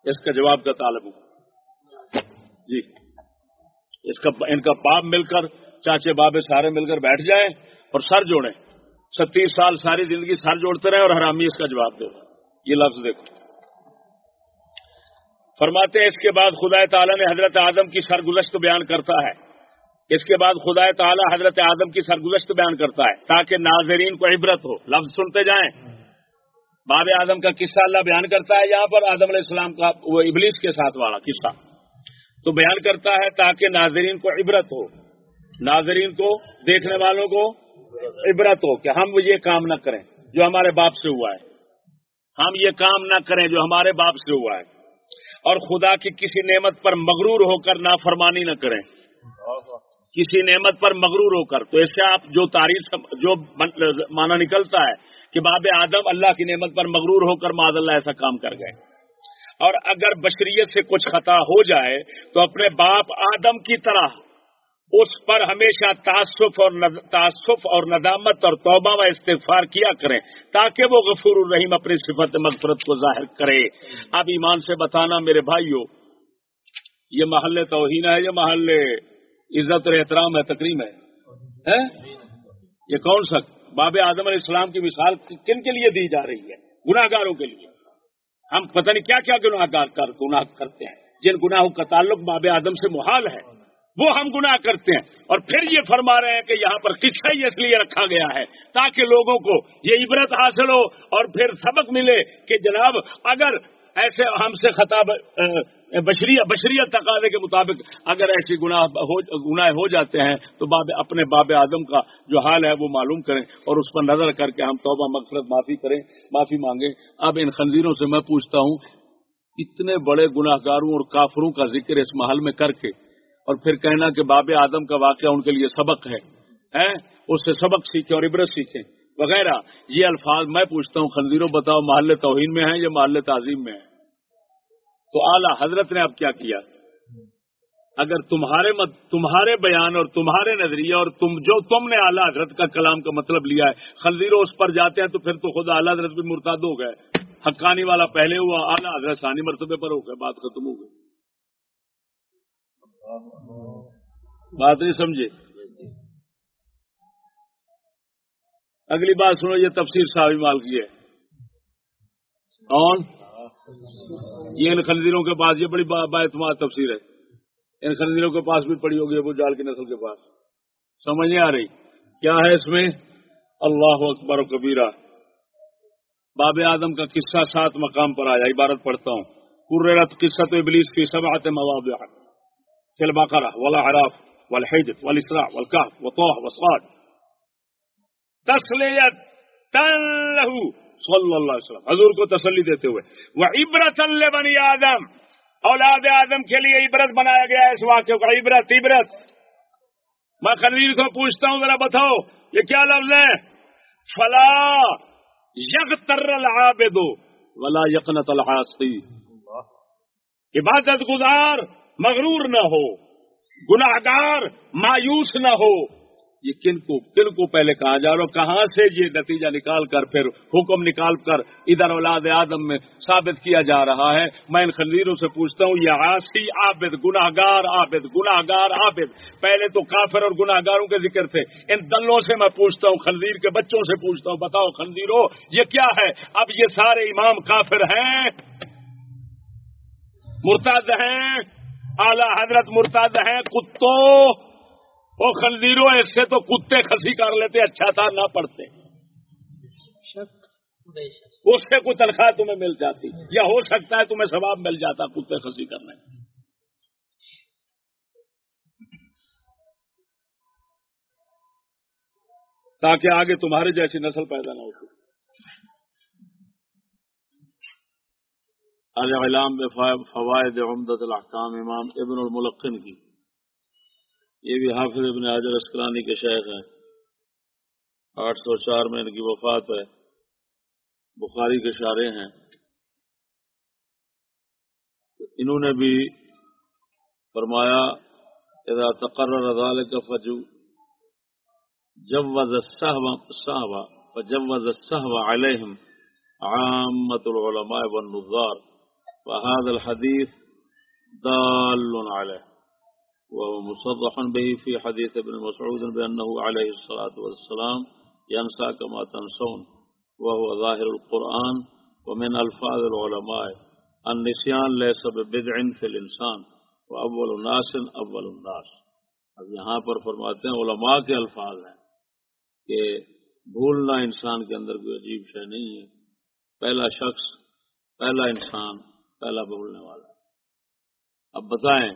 اس کا جواب کا طالب ہوں۔ جی۔ اس کا، ان کا باپ مل کر، چاچے بابے سارے مل کر بیٹھ جائیں۔ اور سر جوڑیں۔ ستیس سال ساری زندگی سر جوڑتے رہے اور حرامی اس کا جواب دے۔ یہ لفظ دیکھو۔ فرماتے ہیں، اس کے بعد خدا تعالیٰ نے حضرت آدم کی سرگزشت بیان کرتا ہے۔ اس کے بعد خدا تعالیٰ حضرت آدم کی سرگزشت بیان کرتا ہے، تاکہ ناظرین کو عبرت ہو۔ لفظ سنتے جائیں۔ باب آدم کا قصہ اللہ بیان کرتا ہے، یہاں پر آدم علیہ السلام کا وہ ابلیس کے ساتھ والا قصہ۔ تو بیان کرتا ہے، تاکہ ناظرین کو عبرت ہو۔ ناظرین کو، دیکھنے والوں کو عبرت ہو کہ ہم یہ کام نہ کریں جو ہمارے باپ سے ہوا ہے۔ ہم یہ کام نہ کریں جو ہمارے باپ سے ہوا ہے۔ اور خدا کی کسی نعمت پر مغرور ہو کر نافرمانی نہ کریں۔ کسی نعمت پر مغرور ہو کر۔ تو اس سے آپ جو تاریخ جو مانا نکلتا ہے کہ باب آدم اللہ کی نعمت پر مغرور ہو کر معذ اللہ ایسا کام کر گئے۔ اور اگر بشریت سے کچھ خطا ہو جائے تو اپنے باپ آدم کی طرح اس پر ہمیشہ تعصف اور تعصف اور ندامت اور توبہ و استغفار کیا کریں، تاکہ وہ غفور الرحیم اپنی صفت مغفرت کو ظاہر کرے۔ اب ایمان سے بتانا میرے بھائیو، یہ محل توہین ہے، یہ محل عزت اور احترام ہے تقریم ہے۔ یہ کون سا؟ باب اعظم علیہ السلام کی مثال کن کے لیے دی جا رہی ہے؟ گناہ گاروں کے لیے۔ ہم پتہ نہیں کیا کیا گناہ گار گناہ کرتے ہیں، جن گناہوں کا تعلق باب آدم سے محال ہے۔ وہ ہم گناہ کرتے ہیں۔ اور پھر یہ فرما رہے ہیں کہ یہاں پر قصہ ہی اس لیے رکھا گیا ہے تاکہ لوگوں کو یہ عبرت حاصل ہو اور پھر سبق ملے کہ جناب اگر ایسے ہم سے خطاب بشریت تقاضے کے مطابق اگر ایسی گناہ گناہ ہو جاتے ہیں تو باب، اپنے باب آدم کا جو حال ہے وہ معلوم کریں اور اس پر نظر کر کے ہم توبہ، مغفرت، معافی کریں، معافی مانگیں۔ اب ان خنزیروں سے میں پوچھتا ہوں، اتنے بڑے گناہ گاروں اور کافروں کا ذکر اس محل میں کر کے اور پھر کہنا کہ باب آدم کا واقعہ ان کے لیے سبق ہے اس سے سبق سیکھیں اور عبرت سیکھیں۔ وغیرہ، یہ الفاظ میں پوچھتا ہوں، خنزیروں بتاؤ محل توہین میں ہیں یا محل تعظیم میں ہے تو اعلی، حضرت نے اب کیا کیا؟ اگر تمہارے مت، تمہارے بیان اور تمہارے نظریے اور تم، جو تم نے اعلیٰ حضرت کا کلام کا مطلب لیا ہے خلدیرو اس پر جاتے ہیں تو پھر تو خود اعلیٰ حضرت بھی مرتاد ہو گئے۔ حقانی والا پہلے ہوا، اعلیٰ حضرت ثانی مرتبے پر ہو گئے، بات ختم ہو گئی۔ بات نہیں سمجھے؟ اگلی بات سنو، یہ تفسیر صاحب مال کی ہے۔ کون؟ یہ ان خنزیروں کے پاس، یہ بڑی با اعتماد تفسیر ہے۔ ان خنزیروں کے پاس بھی پڑی ہوگی ابو جال کی نسل کے پاس۔ سمجھ نہیں آ رہی۔ کیا ہے اس میں؟ اللہ اکبر و کبیرہ۔ باب آدم کا قصہ سات مقام پر آیا، عبارت پڑھتا ہوں۔ قررت قصہ تو ابلیس کی سب آتے مواضع فی البقرہ والعراف والحجر والاسراء والکہف وطوح وصاد تسلیت تن لہو صلی اللہ علیہ وسلم. حضور کو تسلی دیتے ہوئے. وہ عبرت اللہ بنی آدم. اولاد آدم کے لیے عبرت بنایا گیا ہے اس واقعے کا عبرت عبرت. میں خلیل کو پوچھتا ہوں، ذرا بتاؤ، یہ کیا لفظ ہے؟ فلا یق تر العابد ولا یقنت الحاصی عبادت گزار مغرور نہ ہو گناہ گار مایوس نہ ہو۔ یہ کن کو کن کو پہلے کہا جا رہا کہاں سے یہ نتیجہ نکال کر پھر حکم نکال کر ادھر اولاد آدم میں ثابت کیا جا رہا ہے؟ میں ان خلیروں سے پوچھتا ہوں، یہ آسی عابد گناہ گار عابد گناہ گار عابد۔ پہلے تو کافر اور گناہ گاروں کے ذکر تھے۔ ان دلوں سے میں پوچھتا ہوں خلدیر کے بچوں سے پوچھتا ہوں، بتاؤ خلدیرو یہ کیا ہے؟ اب یہ سارے امام کافر ہیں مرتاد ہیں اعلی حضرت مرتاد ہیں، کتوں۔ وہ خنزیروں، اس سے تو کتے کھسی کر لیتے اچھا تھا، نہ پڑھتے۔ اس سے کوئی تنخواہ تمہیں مل جاتی، یا ہو سکتا ہے تمہیں ثواب مل جاتا کتے کھسی کرنے۔ تاکہ آگے تمہارے جیسی نسل پیدا نہ ہو۔ علام فوائد عمدت الاحکام امام ابن الملقن کی۔ یہ بھی حافظ ابن حاضر اسکرانی کے شیخ ہیں۔ آٹھ سو چار میں ان کی وفات ہے۔ بخاری کے شارے ہیں۔ انہوں نے بھی فرمایا، اذا تقرر ذلك فجو، جوز السهو فجوز السهو عليهم عامة العلماء والنظار۔ وهذا الحديث دال عليه وهو مصرح به في حديث ابن مسعود بأنه عليه الصلاة والسلام ينسى كما تنسون وهو ظاهر القرآن ومن ألفاظ العلماء النسيان ليس ببدع في الإنسان وأول الناس أول الناس. اب یہاں پر فرماتے ہیں علماء کے الفاظ ہیں کہ بھولنا انسان کے اندر کوئی عجیب شے نہیں ہے۔ پہلا شخص پہلا انسان پہلا بھولنے والا اب بتائیں،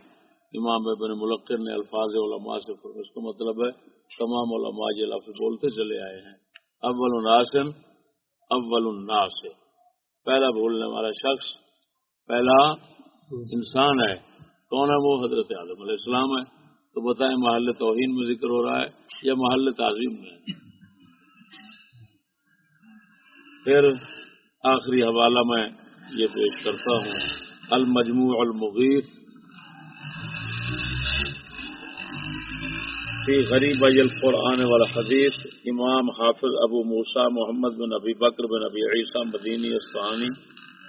امام ابن ملکر نے الفاظ علماء سے اس کا مطلب ہے، تمام علماء یہ لفظ بولتے چلے آئے ہیں۔ اول الناسن اول الناس۔ پہلا بولنے والا شخص، پہلا انسان ہے۔ کون ہے وہ؟ حضرت عالم علیہ السلام ہے۔ تو بتائیں، محل توہین میں ذکر ہو رہا ہے یا محل تعظیم میں؟ پھر آخری حوالہ میں یہ پیش کرتا ہوں۔ المجموع المغیر۔ فی غریب القرآن والا حدیث امام حافظ ابو موسا محمد بن ابی بکر بن ابی عیسیٰ مدینی اسفانی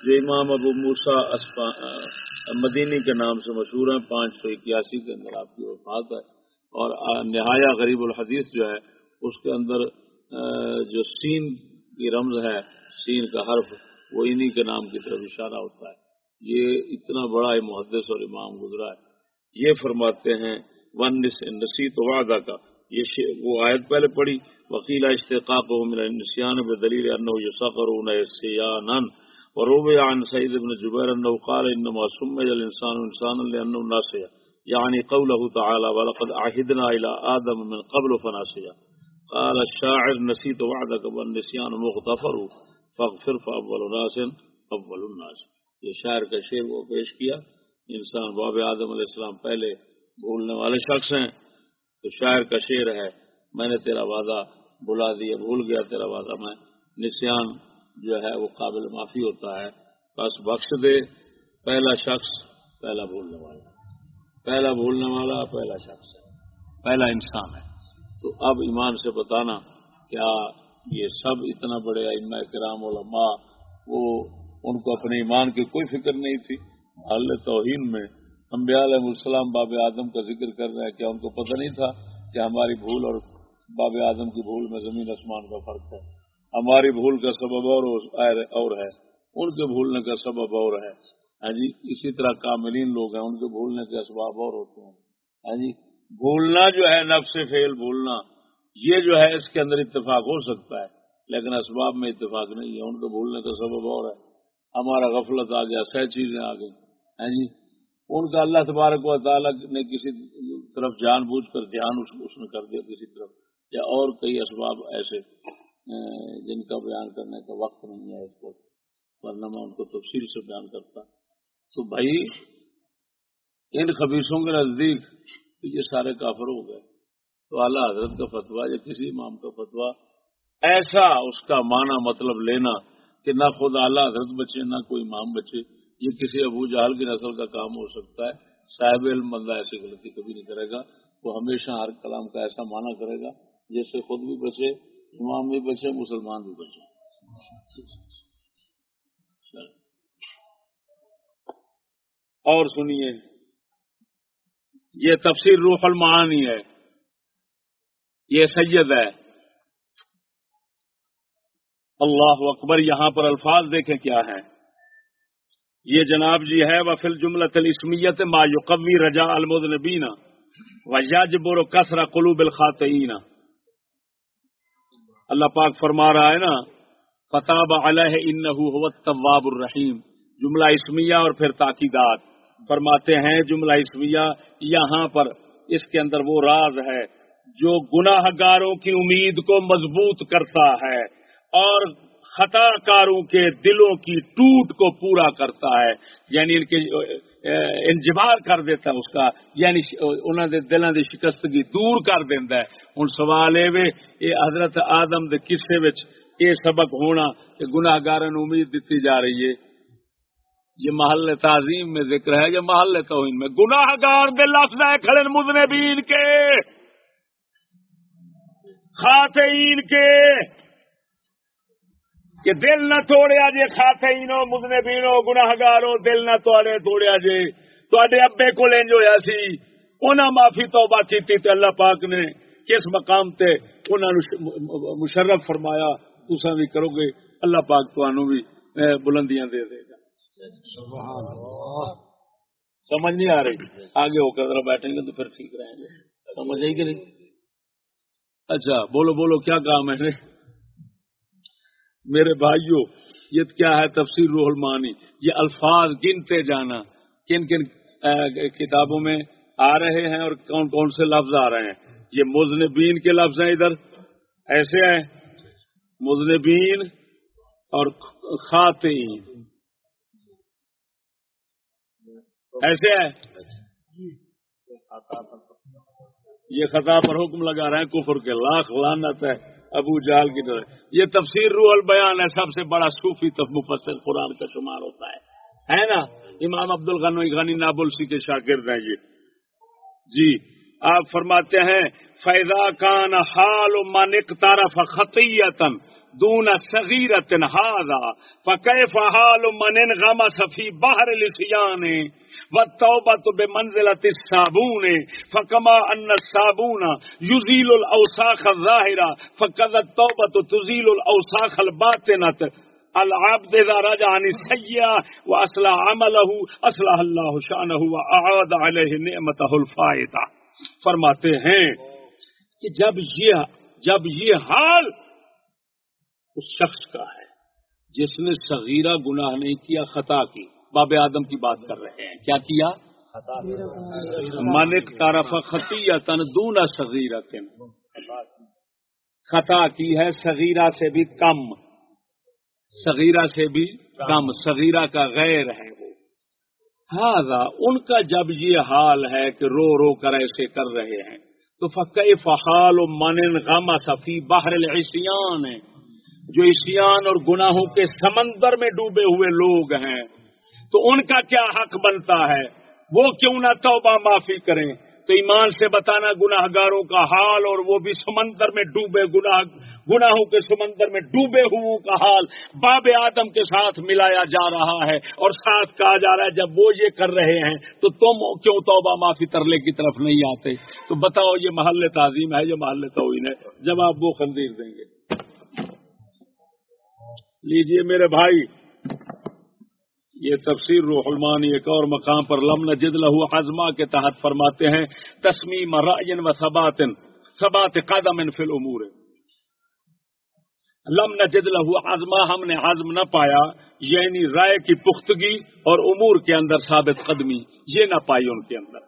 جو امام ابو موسا مدینی کے نام سے مشہور ہیں، پانچ سو اکیاسی کے اندر آپ کی وفات ہے۔ اور نہایا غریب الحدیث جو ہے، اس کے اندر جو سین کی رمز ہے، سین کا حرف وہ انہی کے نام کی طرف اشارہ ہوتا ہے۔ یہ اتنا بڑا محدث اور امام گزرا ہے۔ یہ فرماتے ہیں، ون نسی تو وعدہ کا۔ یہ وہ آیت پہلے پڑھی وکیل اشتقاق من النسیان بدلیل انه يسخرون سيانا وروي عن سيد بن جبير انه قال انما سمي الانسان انسانا لانه ناسيا يعني یعنی قوله تعالى ولقد عهدنا الى ادم من قبل فناسيا قال الشاعر نسيت وعدك والنسيان مغتفر فاغفر فاول ناس، اول الناس. یہ شاعر کا شعر وہ پیش کیا، انسان باب آدم علیہ السلام پہلے بھولنے والے شخص ہیں، تو شاعر کا شعر ہے، میں نے تیرا وعدہ بلا دیا، بھول گیا تیرا وعدہ، میں نسان جو ہے وہ قابل معافی ہوتا ہے، بس بخش دے، پہلا شخص، پہلا بھولنے والا۔ پہلا بھولنے والا، پہلا شخص ہے، پہلا انسان ہے۔ تو اب ایمان سے بتانا، کیا یہ سب اتنا بڑے اما کرام علماء، وہ ان کو اپنے ایمان کی کوئی فکر نہیں تھی۔ اللہ توہین میں انبیاء علیہ السلام باب آدم کا ذکر کر رہے ہیں، کیا ان کو پتہ نہیں تھا کہ ہماری بھول اور باب آدم کی بھول میں زمین آسمان کا فرق ہے۔ ہماری بھول کا سبب اور اور ہے۔ ان کے بھولنے کا سبب اور ہے۔ ہاں جی اسی طرح کاملین لوگ ہیں، ان کے بھولنے کے اسباب اور ہوتے ہیں۔ ہاں جی بھولنا جو ہے، نفس فیل بھولنا۔ یہ جو ہے اس کے اندر اتفاق ہو سکتا ہے، لیکن اسباب میں اتفاق نہیں ہے۔ ان کو بھولنے کا سبب اور ہے۔ ہمارا غفلت آ گیا، سہ چیزیں آ گئی ہیں جی؟ ان کا اللہ تبارک و تعالیٰ نے کسی طرف جان بوجھ کر دھیان اس نے کر دیا کسی طرف، یا اور کئی اسباب ایسے جن کا بیان کرنے کا وقت نہیں ہے اس کو ورنہ میں ان کو تفصیل سے بیان کرتا۔ تو بھائی، ان خبیصوں کے نزدیک تو یہ سارے کافر ہو گئے۔ تو اعلیٰ حضرت کا فتویٰ یا کسی امام کا فتویٰ، ایسا اس کا معنی مطلب لینا کہ نہ خود اعلیٰ حضرت بچے، نہ کوئی امام بچے، یہ کسی ابو جہل کی نسل کا کام ہو سکتا ہے۔ صاحب علم بندہ ایسی غلطی کبھی نہیں کرے گا، وہ ہمیشہ ہر کلام کا ایسا مانا کرے گا جیسے خود بھی بچے، امام بھی بچے، مسلمان بھی بچے۔ اور سنیے، یہ تفسیر روح المعانی ہے۔ یہ سید ہے۔ اللہ اکبر، یہاں پر الفاظ دیکھیں کیا ہے یہ جناب جی ہے وفل جملت الاسمیت ما یقوی رجا المدنبین و یجبر کثر قلوب الخاتعین اللہ پاک فرما رہا ہے نا، فتاب علیہ انہو هو التواب الرحیم جملہ اسمیہ اور پھر تاکیدات۔ فرماتے ہیں جملہ اسمیہ یہاں پر، اس کے اندر وہ راز ہے۔ جو گناہ گاروں کی امید کو مضبوط کرتا ہے اور خطا کاروں کے دلوں کی ٹوٹ کو پورا کرتا ہے یعنی ان کے انجبار کر دیتا ہے اس کا یعنی انہوں نے دلوں کی شکستگی دور کر دینا ہے۔ ہوں سوال یہ حضرت آدم کے کسے یہ سبق ہونا کہ گناہ گار امید دیتی جا رہی ہے یہ محل تعظیم میں ذکر ہے، یہ محل توہین میں۔ گناہ گار دے لفظ ہے کھڑے مذنبین کے۔ خاتین کے کہ دل نہ توڑیا جے کھاتے نو مدنے بینو گناہ گارو دل نہ توڑے توڑیا جے تے ابے کو لینج ہوا سی انہاں معافی توبہ کیتی تے اللہ پاک نے کس مقام تے انہاں مشرف فرمایا تسا بھی کرو گے۔ اللہ پاک تو بھی بلندیاں دے دے گا۔ سمجھ نہیں آ رہی؟ آگے ہو کر بیٹھیں گے تو پھر ٹھیک رہیں گے۔ سمجھ آئی کہ نہیں؟ اچھا بولو بولو، کیا کام ہے؟ میرے بھائیوں یہ کیا ہے تفسیر روح المانی یہ الفاظ گنتے جانا، کن کن کتابوں میں آ رہے ہیں اور کون کون سے لفظ آ رہے ہیں؟ یہ مزنبین کے لفظ ہیں ادھر، ایسے ہیں مزنبین اور خاتین۔ ایسے ہے یہ خطا پر حکم لگا رہے ہیں کفر کے، لاکھ لانت ہے ابو جال کی طرح یہ تفسیر روح البیان ہے، سب سے بڑا صوفی مفسر قرآن کا شمار ہوتا ہے۔ ہے نا؟ امام عبد الغنی غنی نابلسی کے شاگرد ہیں یہ۔ جی آپ فرماتے ہیں فیضا کان حال من اقترف خطیتن دون صغیرت هذا، فكيف حال من انغمس في بحر الاسيان والتوبة بمنزلة الصابون فكما أن الصابون يزيل الأوساخ الظاهرة فكذا التوبة تزيل الأوساخ الباطنة العبد إذا رجع عن السيئة وأصلح عمله أصلح الله شأنه وأعاد عليه نعمته الفائدة فرماتے ہیں کہ جب یہ جب یہ حال اس شخص کا ہے، جس نے صغیرہ گناہ نہیں کیا، خطا کی۔ باب آدم کی بات کر رہے ہیں۔ کیا کیا؟ منک طرف خطی تن دونا صغیرہ خطا کی ہے صغیرہ سے بھی کم۔ صغیرہ سے بھی کم۔ صغیرہ کا غیر ہے وہ۔ ہاں ان کا جب یہ حال ہے کہ رو رو کر ایسے کر رہے ہیں، تو فقی فحال و من غم صفی باہر العصیان۔ ہے جو اسیان اور گناہوں کے سمندر میں ڈوبے ہوئے لوگ ہیں تو ان کا کیا حق بنتا ہے؟ وہ کیوں نہ توبہ معافی کریں؟ تو ایمان سے بتانا گناہ گاروں کا حال اور وہ بھی سمندر میں ڈوبے گناہ گناہوں کے سمندر میں ڈوبے ہوں کا حال باب آدم کے ساتھ ملایا جا رہا ہے اور ساتھ کہا جا رہا ہے، جب وہ یہ کر رہے ہیں تو تم کیوں توبہ معافی ترلے کی طرف نہیں آتے؟ تو بتاؤ یہ محل تعظیم ہے یہ محل توہین ہے؟ جب آپ وہ خندیر دیں گے۔ لیجیے میرے بھائی یہ تفسیر روح المانی ایک اور مقام پر لم نجد لہو حزمہ کے تحت فرماتے ہیں، تسمیم رائن و سبات سبات قدم فی الامور۔ لم نجد لہو حزمہ ہم نے حزم نہ پایا یعنی رائے کی پختگی اور امور کے اندر ثابت قدمی، یہ نہ پائی ان کے اندر۔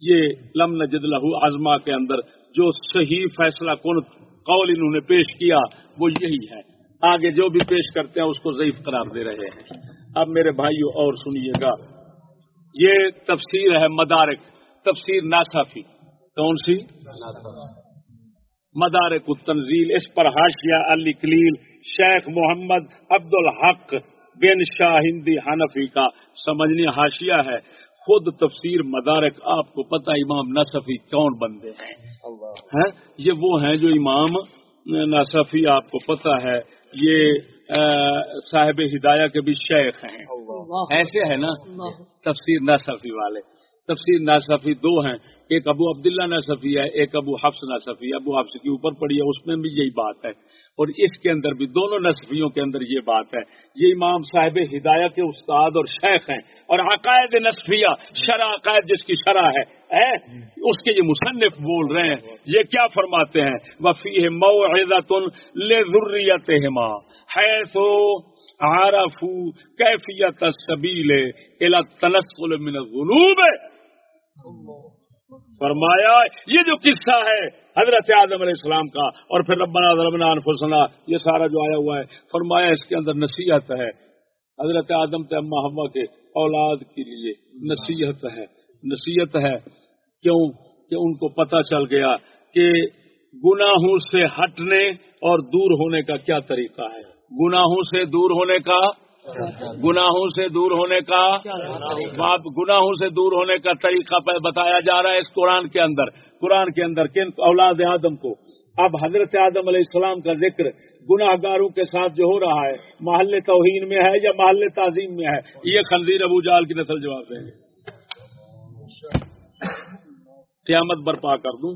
یہ لم نجد لہو حزمہ کے اندر جو صحیح فیصلہ کن قول انہوں نے پیش کیا، وہ یہی ہے۔ آگے جو بھی پیش کرتے ہیں، اس کو ضعیف قرار دے رہے ہیں۔ اب میرے بھائیوں اور سنیے گا۔ یہ تفسیر ہے مدارک تفسیر ناصافی کون سی؟ مدارک التنزیل۔ اس پر حاشیہ علی کلیل شیخ محمد عبد الحق بن شاہ ہندی حنفی کا سمجھنے حاشیہ ہے۔ خود تفسیر مدارک آپ کو پتہ امام نصفی کون بندے ہیں۔ یہ وہ ہیں جو امام نصفی آپ کو پتہ ہے۔ یہ صاحب ہدایہ کے بھی شیخ ہیں۔ ایسے ہے نا؟ تفسیر نصفی والے۔ تفسیر نصفی دو ہیں۔ ایک ابو عبداللہ نصفی ہے ایک ابو حفظ نصفی ابو حفظ کے اوپر پڑی ہے اس میں بھی یہی بات ہے۔ اور اس کے اندر بھی دونوں نصفیوں کے اندر یہ بات ہے۔ یہ امام صاحب ہدایہ کے استاد اور شیخ ہیں۔ اور عقائد نصفیہ شرح عقائد جس کی شرح ہے اے اس کے یہ مصنف بول رہے ہیں۔ یہ کیا فرماتے ہیں؟ وفی ہے موعظت لذریت ہے تو عارفو کیفیت السبیل الى التنسل من الذنوب فرمایا یہ جو قصہ ہے حضرت اعظم علیہ السلام کا اور پھر ربنا ظلمنا انفسنا، یہ سارا جو آیا ہوا ہے، فرمایا اس کے اندر نصیحت ہے۔ حضرت آدم تے اما ہوا کے اولاد کے لیے نصیحت ہے۔ نصیحت ہے، کیوں؟ کہ ان کو پتہ چل گیا کہ گناہوں سے ہٹنے اور دور ہونے کا کیا طریقہ ہے۔ گناہوں سے دور ہونے کا گناہوں سے دور ہونے کا گناہوں سے دور ہونے کا طریقہ بتایا جا رہا ہے اس قرآن کے اندر۔ قرآن کے اندر کن اولاد آدم کو؟ اب حضرت آدم علیہ السلام کا ذکر گناہ گاروں کے ساتھ جو ہو رہا ہے، محل توہین میں ہے یا محل تعظیم میں ہے؟ یہ خنزیر ابو جال کی نسل جواب دیں گے قیامت برپا کر دوں۔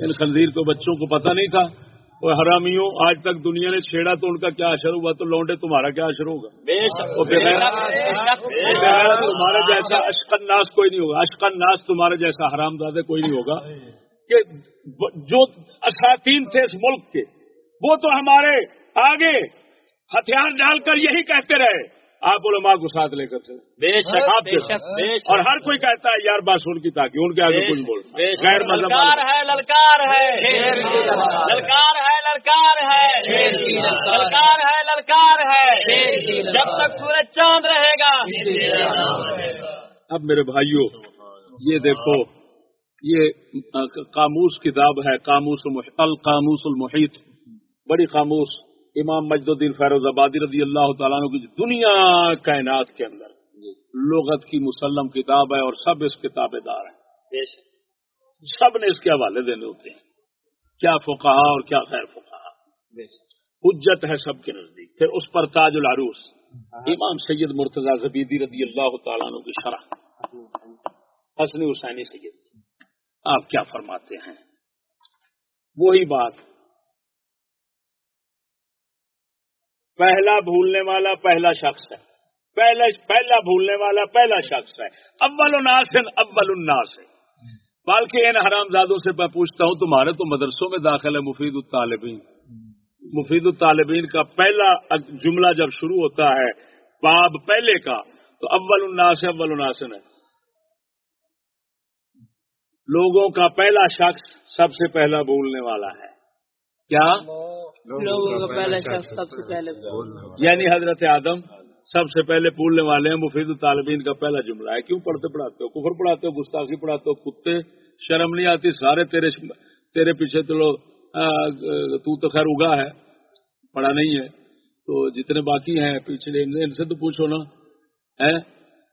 ان خنزیر کو بچوں کو پتہ نہیں تھا۔ وہ حرامیوں، آج تک دنیا نے چھیڑا تو ان کا کیا اثر ہوا؟ تو لونڈے، تمہارا کیا اثر ہوگا؟ تمہارا جیسا اشکن ناس کوئی نہیں ہوگا۔ اشکن ناس تمہارا جیسا حرام دادے کوئی نہیں ہوگا۔ کہ جو اساتین تھے اس ملک کے، وہ تو ہمارے آگے ہتھیار ڈال کر یہی کہتے رہے۔ آپ علماء کو ساتھ لے کر اور ہر کوئی کہتا ہے یار بات سن کی تاکہ ان کے آگے کچھ بول۔ غیر للکار ہے للکار ہے۔ للکار۔ ہے للکار ہے۔ للکار۔ ہے للکار ہے۔ جب تک سورج چاند رہے گا۔ اب میرے بھائیوں یہ دیکھو یہ قاموس کتاب ہے قاموس القاموس المحیط۔ بڑی قاموس۔ امام مجد الدین فیروز آبادی رضی اللہ تعالیٰ کی دنیا کائنات کے اندر لغت کی مسلم کتاب ہے اور سب اس کے تابے دار ہیں۔ سب نے اس کے حوالے دینے ہوتے ہیں۔ کیا فقہ اور کیا خیر فقہ حجت ہے سب کے نزدیک۔ پھر اس پر تاج العروس۔ امام سید مرتضی زبیدی رضی اللہ تعالیٰ عنہ کی شرح۔ حسنی حسینی سید۔ آپ کیا فرماتے ہیں؟ وہی بات پہلا بھولنے والا پہلا شخص ہے۔ پہلا پہلا بھولنے والا پہلا شخص ہے۔ اول الناس اول الناس۔ ہے بلکہ ان حرام زادوں سے میں پوچھتا ہوں، تمہارے تو مدرسوں میں داخل ہے مفید الطالبین۔ مفید الطالبین کا پہلا جملہ جب شروع ہوتا ہے باب پہلے کا، تو اول الناس اول الناس ہے۔ لوگوں کا پہلا شخص سب سے پہلا بھولنے والا ہے۔ کیا؟ لوگوں کا پہلا شخص سب سے پہلے یعنی حضرت آدم سب سے پہلے پولنے والے ہیں مفید الطالبین کا پہلا جملہ ہے۔ کیوں پڑھتے پڑھاتے ہو؟ کفر پڑھاتے ہو؟ گستاخی پڑھاتے ہو؟ کتے شرم نہیں آتی؟ سارے تیرے تیرے پیچھے تو تو تو خیر اگا ہے پڑھا نہیں ہے۔ تو جتنے باقی ہیں پیچھے ان سے تو پوچھو نا۔ ہے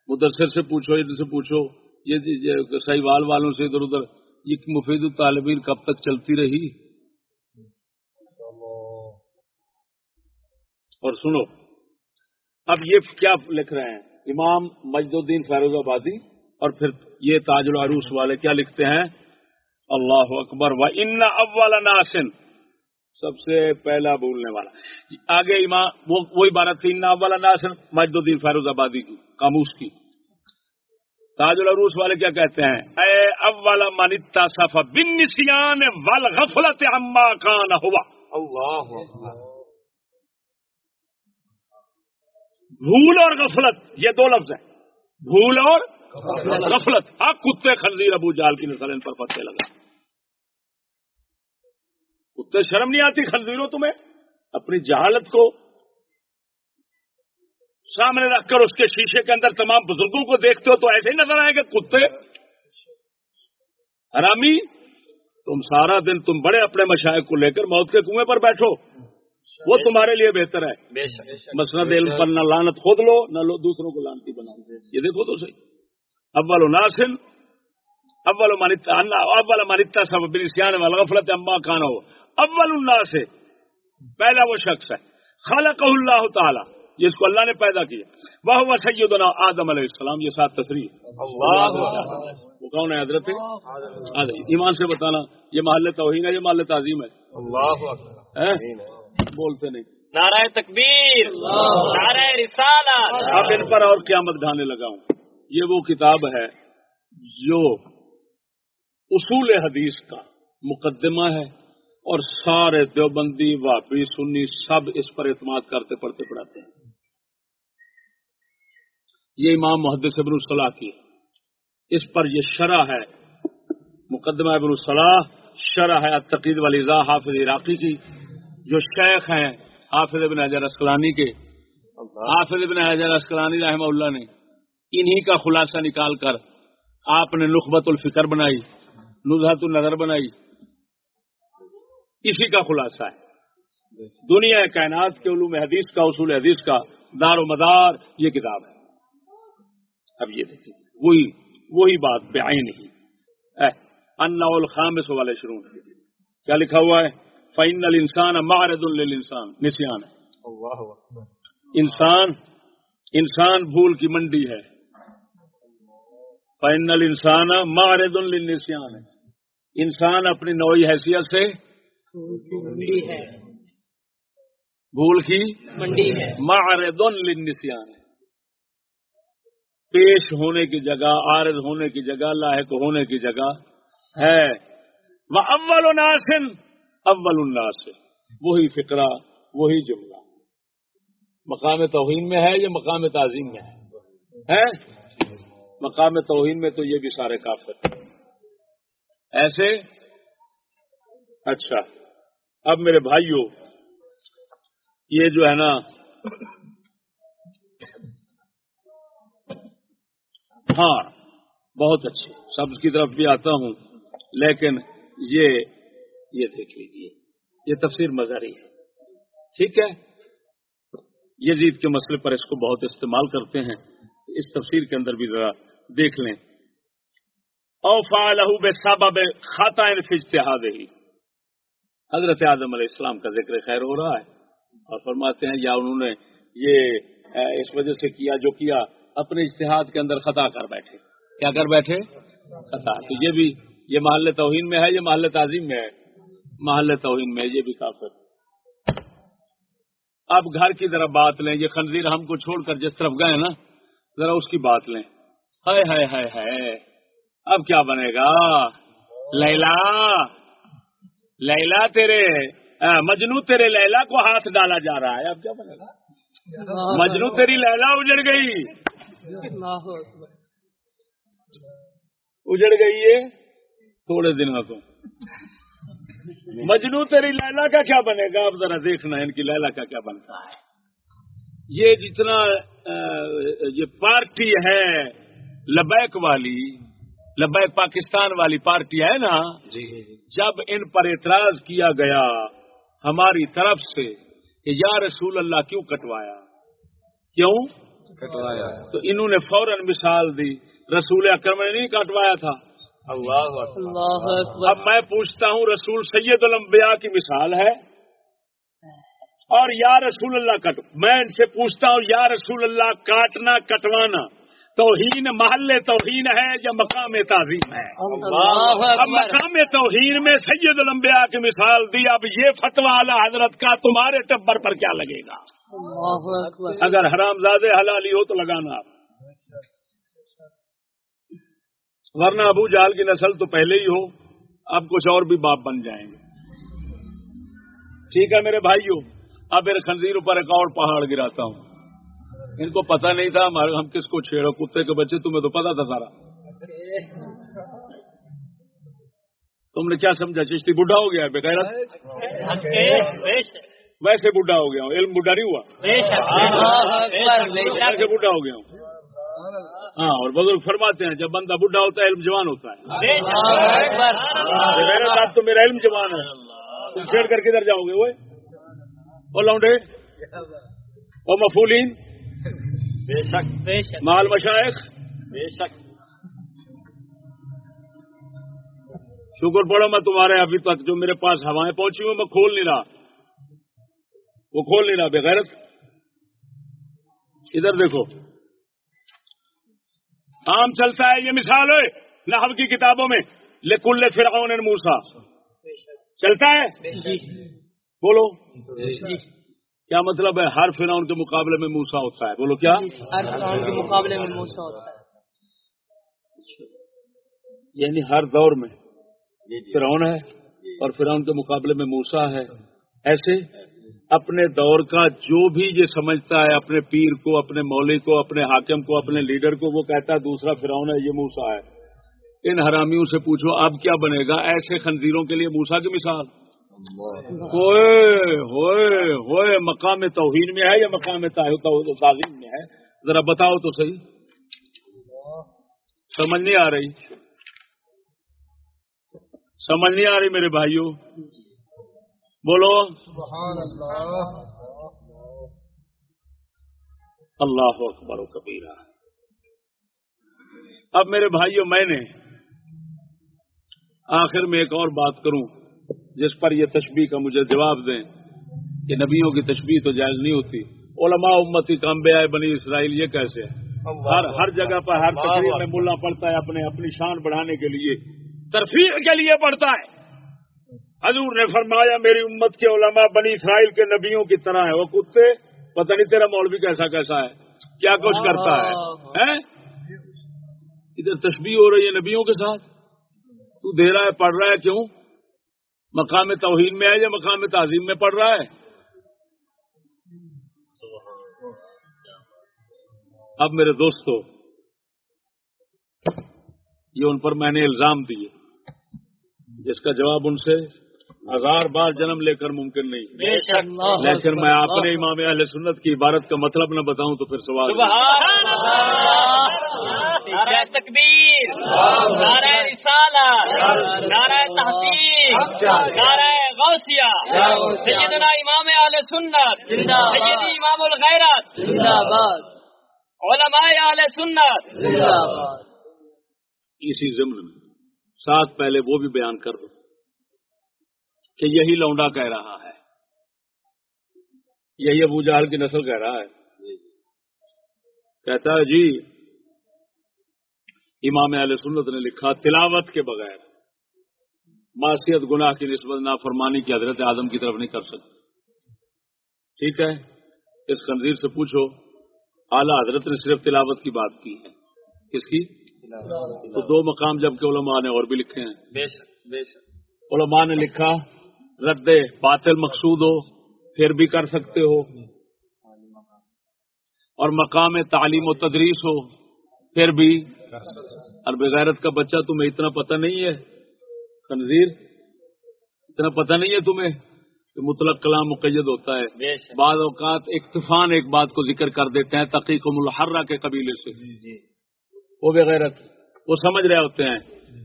مدرسر سے پوچھو ان سے پوچھو۔ یہ یہ سہیوال والوں سے ادھر ادھر یہ مفید الطالبین کب تک چلتی رہی؟ اور سنو، اب یہ کیا لکھ رہے ہیں؟ امام مجد الدین فیروز آبادی اور پھر یہ تاج العروس والے کیا لکھتے ہیں؟ اللہ اکبر، و ان اول ناسن سب سے پہلا بولنے والا۔ آگے امام وہی بارت تھی، ان اول ناسن مجد الدین فیروز آبادی کی کاموس کی۔ تاج العروس والے کیا کہتے ہیں؟ اے اول من اتصف بالنسیان والغفلت عما کان ہوا اللہ بھول اور غفلت، یہ دو لفظ ہیں۔ بھول اور غفلت۔ آپ کتے خنزیر ابو جال کی نسل ان پر پتے لگا۔ کتے شرم نہیں آتی خنزیروں تمہیں؟ اپنی جہالت کو سامنے رکھ کر اس کے شیشے کے اندر تمام بزرگوں کو دیکھتے ہو تو ایسے ہی نظر آئے گا کتے۔ حرامی، تم سارا دن تم بڑے اپنے مشائق کو لے کر موت کے کنویں پر بیٹھو۔ وہ تمہارے لیے بہتر ہے۔ مسند علم پر نہ لانت خود لو نہ لو دوسروں کو لانتی بناؤ۔ یہ دیکھو تو صحیح۔ اول ناسن اول اول منتا سب بنسیان والغفلت اما کان ہو اول الناس پہلا وہ شخص ہے۔ خالق اللہ تعالی جس کو اللہ نے پیدا کیا۔ وہ ہوا سیدنا آدم علیہ السلام یہ سات تصریح۔ اللہ وہ کون ہے حضرت۔ ایمان سے بتانا یہ محل توہین ہے یہ محل تعظیم ہے۔ اللہ؟ بولتے نہیں۔ نعرہ تکبیر نعرہ رسالت۔ اب ان پر اور قیامت ڈھانے لگا ہوں۔ یہ وہ کتاب ہے جو اصول حدیث کا مقدمہ ہے اور سارے دیوبندی واپی سنی سب اس پر اعتماد کرتے پڑھتے پڑھاتے ہیں۔ یہ امام محدث ابن الصلاح کی۔ اس پر یہ شرح ہے۔ مقدمہ ابن الصلاح شرح ہے تقید ولیزا حافظ عراقی کی۔ جو شیخ ہیں حافظ ابن حجر اسکلانی کے۔ حافظ ابن حجر اسکلانی رحمہ اللہ نے انہی کا خلاصہ نکال کر آپ نے نخبت الفکر بنائی نظہت النظر بنائی۔ اسی کا خلاصہ ہے۔ دنیا کائنات کے علوم حدیث کا اصول حدیث کا دار و مدار یہ کتاب ہے۔ اب یہ دیکھیے وہی وہی بات بے آئین ہی۔ انا الخامس والے شروع کیا لکھا ہوا ہے؟ فائن الانسان معرض للانسان نسیان ہے. انسان انسان بھول کی منڈی ہے. فائن الانسان معرض للنسیان ہے انسان اپنی نوعی حیثیت سے بھول کی منڈی ہے. معرض للنسیان ہے پیش ہونے کی جگہ عارض ہونے کی جگہ لاحق ہونے کی جگہ ہے. وہ اول ناسن اول الناس وہی فقرہ وہی جملہ۔ مقام توہین میں ہے یا مقام تعظیم میں ہے؟ مقام توہین میں تو یہ بھی سارے کافر ہیں۔ ایسے؟ اچھا۔ اب میرے بھائیوں یہ جو ہے نا ہاں بہت اچھے سب کی طرف بھی آتا ہوں، لیکن یہ یہ دیکھ لیجیے یہ تفسیر مظہری ہے۔ ٹھیک ہے؟ یزید کے مسئلے پر اس کو بہت استعمال کرتے ہیں۔ اس تفسیر کے اندر بھی ذرا دیکھ لیں۔ او فالح بے سبب خاطہ اجتہاد ہی حضرت اعظم علیہ السلام کا ذکر خیر ہو رہا ہے۔ اور فرماتے ہیں، یا انہوں نے یہ اس وجہ سے کیا، جو کیا، اپنے اجتہاد کے اندر خطا کر بیٹھے۔ کیا کر بیٹھے؟ خطا۔ تو یہ بھی، یہ محل توہین میں ہے، یہ محل تعظیم میں ہے۔ محل توہین میں یہ بھی کافر اب گھر کی طرف بات لیں یہ خنزیر ہم کو چھوڑ کر جس طرف گئے نا ذرا اس کی بات لیں۔ ہائے ہائے ہائے ہائے۔ اب کیا بنے گا؟ لیلا لیلا تیرے مجنو تیرے لیلا کو ہاتھ ڈالا جا رہا ہے۔ اب کیا بنے گا؟ مجنو تیری لیلا اجڑ گئی۔ اجڑ گئی ہے تھوڑے دنوں کو۔ مجنو تیری لیلا کا کیا بنے گا؟ اب ذرا دیکھنا ان کی لیلا کا کیا بنتا ہے۔ یہ جتنا یہ پارٹی ہے لبیک والی لبیک پاکستان والی پارٹی ہے نا؟ جی۔ جب ان پر اعتراض کیا گیا ہماری طرف سے کہ یا رسول اللہ کیوں کٹوایا؟ کیوں؟ کٹوایا۔ تو انہوں نے فوراً مثال دی رسول اکرم نے نہیں کٹوایا تھا۔ اللہ اکبر. اب میں پوچھتا ہوں رسول سید الانبیاء کی مثال ہے؟ اور یا رسول اللہ کٹ میں ان سے پوچھتا ہوں یا رسول اللہ کاٹنا کٹوانا؟ توہین محل توہین ہے یا مقام تعظیم ہے؟ اب مقام توہین میں سید الانبیاء کی مثال دی اب یہ فتویٰ اعلی حضرت کا تمہارے ٹبر پر کیا لگے گا؟ اگر حرام زادے حلالی ہو تو لگانا آپ۔ ورنہ ابو جہل کی نسل تو پہلے ہی ہو اب کچھ اور بھی باپ بن جائیں گے۔ ٹھیک ہے میرے بھائیوں اب میرے خنزیر پر ایک اور پہاڑ گراتا ہوں۔ ان کو پتا نہیں تھا ہمارے ہم کس کو چھیڑو کتے کے بچے تمہیں تو پتا تھا سارا۔ تم نے کیا سمجھا چشتی بڈھا ہو گیا بغیر ویسے بڈھا ہو گیا ہوں علم بڈھا نہیں ہوا۔ بڈھا ہو گیا ہوں۔ ہاں اور بزرگ فرماتے ہیں جب بندہ بڈھا ہوتا ہے علم جوان ہوتا ہے۔ میرے ساتھ تو میرا علم جوان ہے تم چھیڑ کر کدھر جاؤ گے وہ؟ او لونڈے؟ او مفولین بے شک۔ بے شک۔ مال مشائق بے شک۔ شکر پڑو میں تمہارے ابھی تک جو میرے پاس ہوائیں پہنچی ہوئی میں کھول نہیں رہا۔ وہ کھول نہیں رہا بغیرت ادھر دیکھو۔ عام چلتا ہے یہ مثال ہے نحو کی کتابوں میں لکل فرعون موسا چلتا ہے؟ جی۔ بولو۔ جی۔ کیا مطلب ہے؟ ہر فرعون کے مقابلے میں موسا ہوتا ہے۔ بولو کیا؟ ہر فرعون کے مقابلے میں موسیٰ ہوتا ہے۔ یعنی ہر دور میں فرعون ہے اور فرعون کے مقابلے میں موسا ہے۔ ایسے اپنے دور کا جو بھی یہ سمجھتا ہے اپنے پیر کو اپنے مولوی کو اپنے حاکم کو اپنے لیڈر کو وہ کہتا ہے دوسرا فرعون ہے یہ موسا ہے۔ ان حرامیوں سے پوچھو اب کیا بنے گا؟ ایسے خنزیروں کے لیے موسا کی مثال۔ ہوئے ہوئے ہوئے مقام توہین میں ہے یا مقام تعظیم میں ہے؟ ذرا بتاؤ تو صحیح۔ سمجھ نہیں آ رہی۔ سمجھ نہیں آ رہی میرے بھائیوں۔ بولو۔ اللہ۔ اکبر و کبیرہ۔ اب میرے بھائیوں میں نے آخر میں ایک اور بات کروں جس پر یہ تشبیح کا مجھے جواب دیں کہ نبیوں کی تشبیح تو جائز نہیں ہوتی۔ علماء امتی کامبے آئے بنی اسرائیل یہ کیسے ہے ہر ہر جگہ پر ہر تقریب میں ملا پڑتا ہے اپنے اپنی شان بڑھانے کے لیے۔ ترفیع کے لیے پڑتا ہے۔ حضور نے فرمایا میری امت کے علماء بنی اسرائیل کے نبیوں کی طرح ہے وہ کتے پتہ نہیں تیرا مولوی کیسا کیسا ہے کیا کچھ کرتا ہے؟ ادھر تشبیح ہو رہی ہے نبیوں کے ساتھ۔ تو دے رہا ہے پڑھ رہا ہے کیوں؟ مقام توہین میں ہے یا مقام تعظیم میں پڑھ رہا ہے؟ اب میرے دوستو یہ ان پر میں نے الزام دیے۔ جس کا جواب ان سے ہزار بار جنم لے کر ممکن نہیں۔ بے شک لیکن میں اپنے امام اہل سنت کی عبارت کا مطلب نہ بتاؤں تو پھر سوال۔ سبحان اللہ۔ نعرہ تکبیر نعرہ نعرہ تحقیق نعرہ غوثیہ۔ سیدنا امام اہل سنت سیدی امام الغیرت۔ علماء اہل سنت۔ اسی ضمن میں ساتھ پہلے وہ بھی بیان کر دو۔ کہ یہی لونڈا کہہ رہا ہے۔ یہی ابو جہل کی نسل کہہ رہا ہے۔ کہتا ہے جی امام اہل سنت نے لکھا تلاوت کے بغیر معاشیت گناہ کی نسبت نافرمانی کی حضرت اعظم کی طرف نہیں کر سکتے۔ ٹھیک ہے اس خنزیر سے پوچھو اعلی حضرت نے صرف تلاوت کی بات کی ہے۔ کس کی؟ تو دو مقام جبکہ علماء نے اور بھی لکھے ہیں۔ بے شک بے شک۔ علماء نے لکھا رد باطل مقصود ہو پھر بھی کر سکتے ہو۔ اور مقام تعلیم و تدریس ہو پھر بھی۔ اور بغیرت کا بچہ تمہیں اتنا پتہ نہیں ہے۔ خنزیر اتنا پتہ نہیں ہے تمہیں کہ مطلق کلام مقید ہوتا ہے۔ بعض اوقات اکتفان ایک بات کو ذکر کر دیتے ہیں تقیق و ملحرہ کے قبیلے سے۔ جی۔ وہ بغیرت وہ سمجھ رہے ہوتے ہیں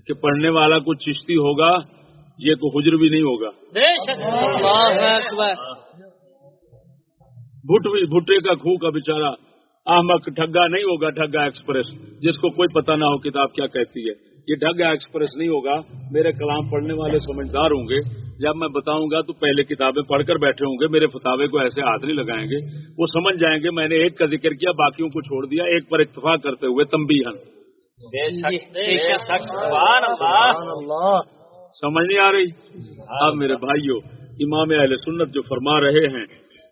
کہ پڑھنے والا کچھ چشتی ہوگا یہ تو حجر بھی نہیں ہوگا۔ بھٹے کا کھو کا بےچارا احمد ٹھگا نہیں ہوگا ٹھگا ایکسپریس۔ جس کو کوئی پتہ نہ ہو کتاب کیا کہتی ہے۔ یہ ڈھگا ایکسپریس نہیں ہوگا۔ میرے کلام پڑھنے والے سمجھدار ہوں گے۔ جب میں بتاؤں گا تو پہلے کتابیں پڑھ کر بیٹھے ہوں گے۔ میرے فتاوے کو ایسے ہاتھ نہیں لگائیں گے۔ وہ سمجھ جائیں گے میں نے ایک کا ذکر کیا باقیوں کو چھوڑ دیا۔ ایک پر اتفاق کرتے ہوئے تمبی ہن سمجھ نہیں آ رہی؟ آپ میرے بھائیو، امام اہل سنت جو فرما رہے ہیں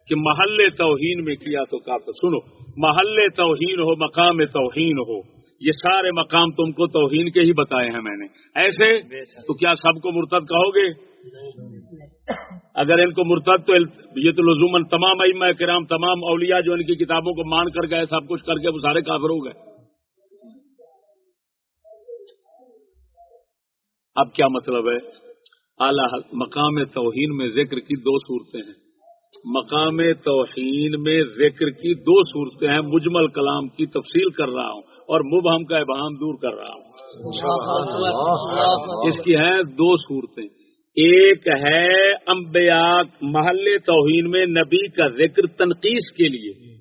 کہ محل توہین میں کیا تو کافر سنو، محل توہین ہو، مقام توہین ہو، یہ سارے مقام تم کو توہین کے ہی بتائے ہیں میں نے۔ ایسے؟ تو کیا سب کو مرتد کہو گے؟ اگر ان کو مرتد تو یہ تو لزومن تمام ائمہ کرام، تمام اولیاء جو ان کی کتابوں کو مان کر گئے، سب کچھ کر کے وہ سارے کافر ہو گئے۔ اب کیا مطلب ہے؟ اعلی مقام توہین میں ذکر کی دو صورتیں ہیں۔ مقام توہین میں ذکر کی دو صورتیں ہیں۔ مجمل کلام کی تفصیل کر رہا ہوں اور مبہم کا ابہام دور کر رہا ہوں۔ اس کی ہیں دو صورتیں۔ ایک ہے امبیا محل توہین میں نبی کا ذکر تنقیس کے لیے۔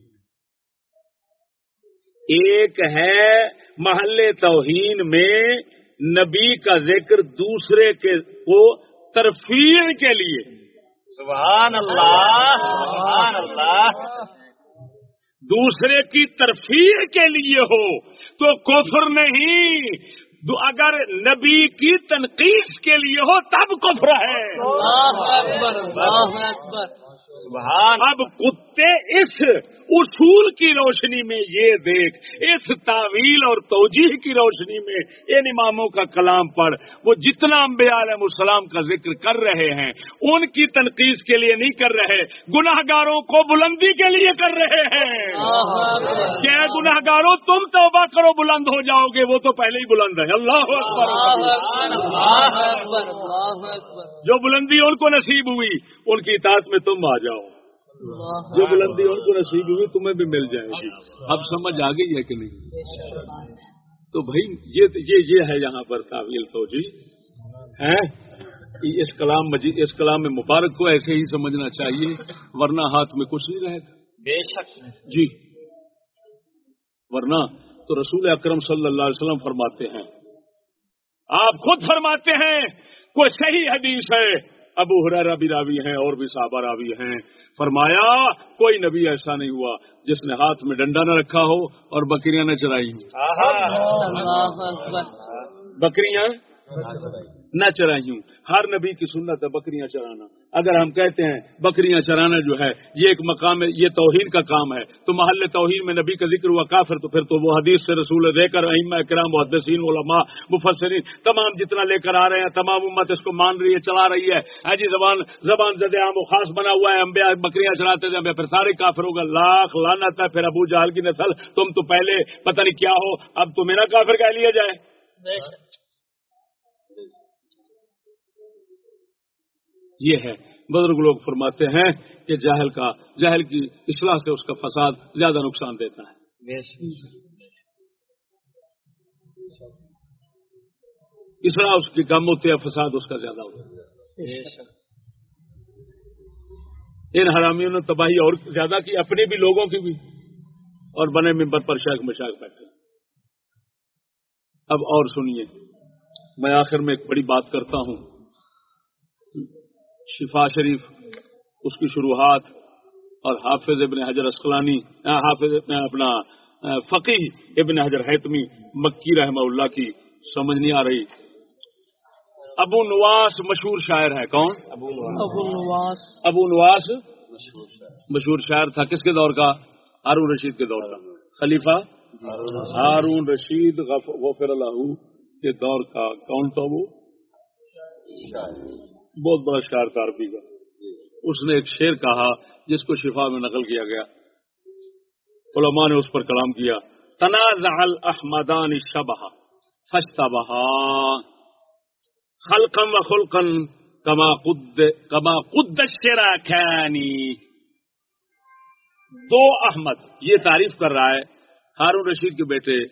ایک ہے محل توہین میں نبی کا ذکر دوسرے کے کو ترفیع کے لیے۔ سبحان اللہ سبحان اللہ۔ دوسرے کی ترفیع کے لیے ہو تو کفر نہیں۔ اگر نبی کی تنقید کے لیے ہو تب کفر ہے۔ سبحان اب کتے اس اصول کی روشنی میں یہ دیکھ اس تعویل اور توجیح کی روشنی میں ان اماموں کا کلام پڑھ وہ جتنا امبیا علیہ السلام کا ذکر کر رہے ہیں ان کی تنقید کے لیے نہیں کر رہے گناہ گاروں کو بلندی کے لیے کر رہے ہیں۔ کیا گناہ گاروں تم توبہ کرو بلند ہو جاؤ گے وہ تو پہلے ہی بلند ہے اللہ اکبر۔ جو بلندی ان کو نصیب ہوئی ان کی اطاعت میں تم آ جاؤ۔ جو بلندی ان کو نصیب ہوئی تمہیں بھی مل جائے گی۔ اب سمجھ آ گئی ہے کہ نہیں؟ تو بھائی یہ یہ ہے یہاں پر کابل تو جی اس کلام مجید اس کلام میں مبارک کو ایسے ہی سمجھنا چاہیے ورنہ ہاتھ میں کچھ نہیں رہے گا۔ بے شک۔ جی۔ ورنہ تو رسول اکرم صلی اللہ علیہ وسلم فرماتے ہیں۔ آپ خود فرماتے ہیں کوئی صحیح حدیث ہے۔ ابو حرارا بھی راوی ہیں اور بھی صحابہ راوی ہیں۔ فرمایا کوئی نبی ایسا نہیں ہوا جس نے ہاتھ میں ڈنڈا نہ رکھا ہو اور بکریاں نہ چرائی ہوں۔ بکریاں؟ نہ چرائیوں، ہر نبی کی سنت ہے بکریاں چرانا۔ اگر ہم کہتے ہیں بکریاں چرانا جو ہے، یہ ایک مقام ہے، یہ توہین کا کام ہے۔ تو محل توہین میں نبی کا ذکر ہوا کافر، تو پھر تو وہ حدیث سے رسول دے کر اہم اکرام، محدثین، علماء، مفسرین، تمام جتنا لے کر آ رہے ہیں، تمام امت اس کو مان رہی ہے، چلا رہی ہے۔ حجی زبان زبان زد عام و خاص بنا ہوا ہے۔ امبیا بکریاں چراتے تھے پھر سارے کافر ہوگا لاکھ لانا تھا پھر ابو جہل کی نسل۔ تم تو پہلے پتہ نہیں کیا ہو، اب تو میرا کافر کہہ لیا جائے۔ یہ ہے۔ بزرگ لوگ فرماتے ہیں کہ جاہل کا جاہل کی اصلاح سے اس کا فساد زیادہ نقصان دیتا ہے۔ اصلاح اس کی کم ہوتی ہے فساد اس کا زیادہ ہوتا ہے۔ ان حرامیوں نے تباہی اور زیادہ کی اپنے بھی لوگوں کی بھی۔ اور بنے ممبر پر شاخ مشاخ بیٹھے۔ اب اور سنیے میں آخر میں ایک بڑی بات کرتا ہوں۔ شفا شریف اس کی شروحات اور حافظ ابن حجر اسقلانی حافظ ابن اپنا فقی ابن حجر حتمی مکی رحمہ اللہ کی سمجھ نہیں آ رہی۔ ابو نواس مشہور شاعر ہے کون؟ ابو نواس۔ ابو نواس, ابو نواس مشہور, شاعر. مشہور شاعر تھا کس کے دور کا؟ ہارون رشید کے دور کا۔ خلیفہ؟ ہارون رشید۔ غفر اللہ کے دور کا کون تھا وہ؟ بہت بڑا شعر کارپی کا اس نے ایک شعر کہا جس کو شفا میں نقل کیا گیا۔ علماء نے اس پر کلام کیا۔ تنازع الاحمدان شبہ فجتا بہا خلقم و خلقن کما قد کما قد الشراکانی۔ دو احمد یہ تعریف کر رہا ہے۔ ہارون رشید کے بیٹے،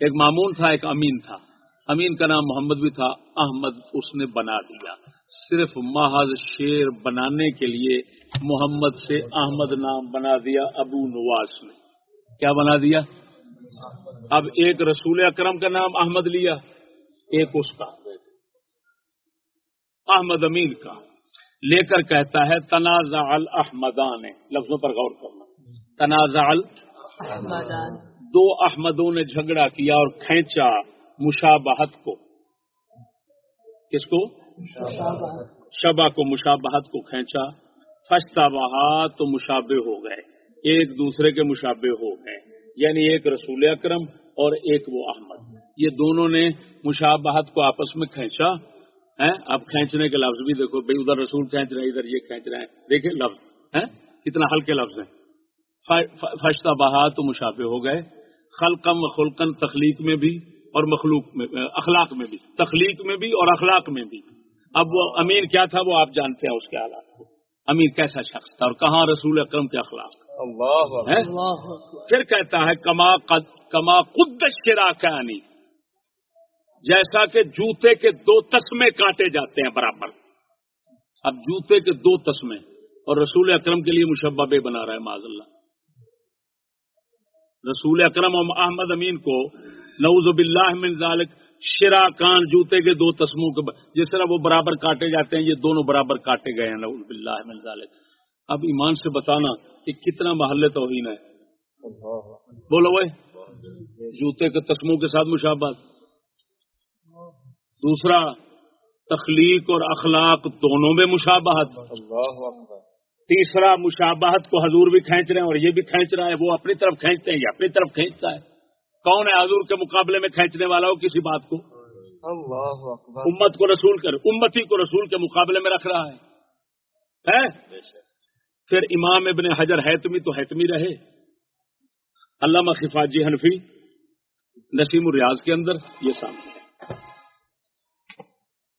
ایک مامون تھا، ایک امین تھا۔ امین کا نام محمد بھی تھا۔ احمد اس نے بنا دیا۔ صرف محض شیر بنانے کے لیے محمد سے احمد نام بنا دیا ابو نواس نے۔ کیا بنا دیا؟ اب ایک رسول اکرم کا نام احمد لیا ایک اس کا احمد امین کا۔ لے کر کہتا ہے تنازع الاحمدان۔ لفظوں پر غور کرنا۔ تنازع الاحمدان۔ دو احمدوں نے جھگڑا کیا اور کھینچا مشابہت کو۔ کس کو؟ شبا کو مشابہت کو کھینچا۔ فشتا بہا تو مشابہ ہو گئے۔ ایک دوسرے کے مشابہ ہو گئے۔ یعنی ایک رسول اکرم اور ایک وہ احمد۔ یہ دونوں نے مشابہت کو آپس میں کھینچا۔ ہے اب کھینچنے کے لفظ بھی دیکھو۔ بھائی ادھر رسول کھینچ رہے ہیں، ادھر یہ کھینچ رہے ہیں۔ دیکھیں لفظ۔ ہے کتنا ہلکے لفظ ہیں۔ فشتا بہا تو مشابہ ہو گئے۔ خلقم و خلقن تخلیق میں بھی اور مخلوق میں، اخلاق میں بھی۔ تخلیق میں بھی اور اخلاق میں بھی۔ اب وہ امیر کیا تھا وہ آپ جانتے ہیں اس کے حالات کو۔ امیر کیسا شخص تھا اور کہاں رسول اکرم کے اخلاق پھر کہتا ہے کما قد کما قد شرا کہانی جیسا کہ جوتے کے دو تسمے کاٹے جاتے ہیں برابر۔ اب جوتے کے دو تسمے اور رسول اکرم کے لیے مشبہ بے بنا رہا ہے معذ اللہ۔ رسول اکرم اور احمد امین کو نعوذ باللہ من ذالک شرا کان جوتے کے دو تسموں کے جس طرح وہ برابر کاٹے جاتے ہیں یہ دونوں برابر کاٹے گئے ہیں باللہ من ذالک۔ اب ایمان سے بتانا کہ کتنا محل توہین ہے۔ بولو وہ جوتے کے تسموں کے ساتھ مشابہت۔ دوسرا تخلیق اور اخلاق دونوں میں مشابہت۔ تیسرا مشابہت کو حضور بھی کھینچ رہے ہیں اور یہ بھی کھینچ رہا ہے وہ اپنی طرف کھینچتے ہیں یہ اپنی طرف کھینچتا ہے۔ کون ہے حضور کے مقابلے میں کھینچنے والا ہو کسی بات کو؟ امت کو رسول کر امتی کو رسول کے مقابلے میں رکھ رہا ہے۔ پھر امام ابن حجر حتمی تو حتمی رہے۔ علامہ خفاجی حنفی نسیم الریاض کے اندر یہ سامنے۔ ہے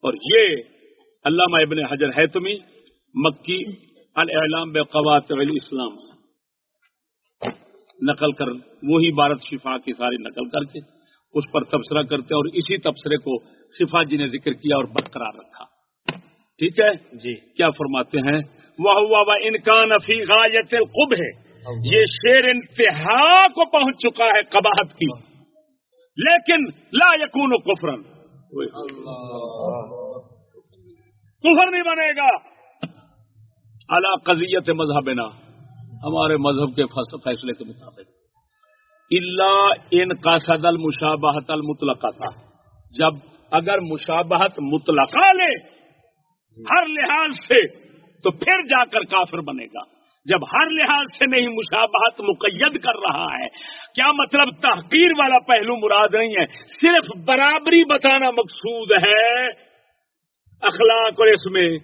اور یہ علامہ ابن حجر حتمی مکی الاعلام بقوات الاسلام۔ نقل کر وہی بھارت شفا کی ساری نقل کر کے اس پر تبصرہ کرتے اور اسی تبصرے کو شفا جی نے ذکر کیا اور برقرار رکھا۔ ٹھیک ہے؟ جی۔ کیا فرماتے ہیں؟ وہ ہوا انکان غایت القب ہے یہ شیر انتہا کو پہنچ چکا ہے قباحت کی۔ لیکن لا یکون کفرن کفر نہیں بنے گا۔ اللہ قزیت مذہب نا ہمارے مذہب کے فیصلے کے مطابق۔ اللہ ان کا صدل مشابہت المطلقہ تھا۔ جب اگر مشابہت مطلقہ لے، ہر لحاظ سے، تو پھر جا کر کافر بنے گا۔ جب ہر لحاظ سے نہیں مشابہت مقید کر رہا ہے، کیا مطلب تحقیر والا پہلو مراد نہیں ہے؟ صرف برابری بتانا مقصود ہے اخلاق اور اس میں۔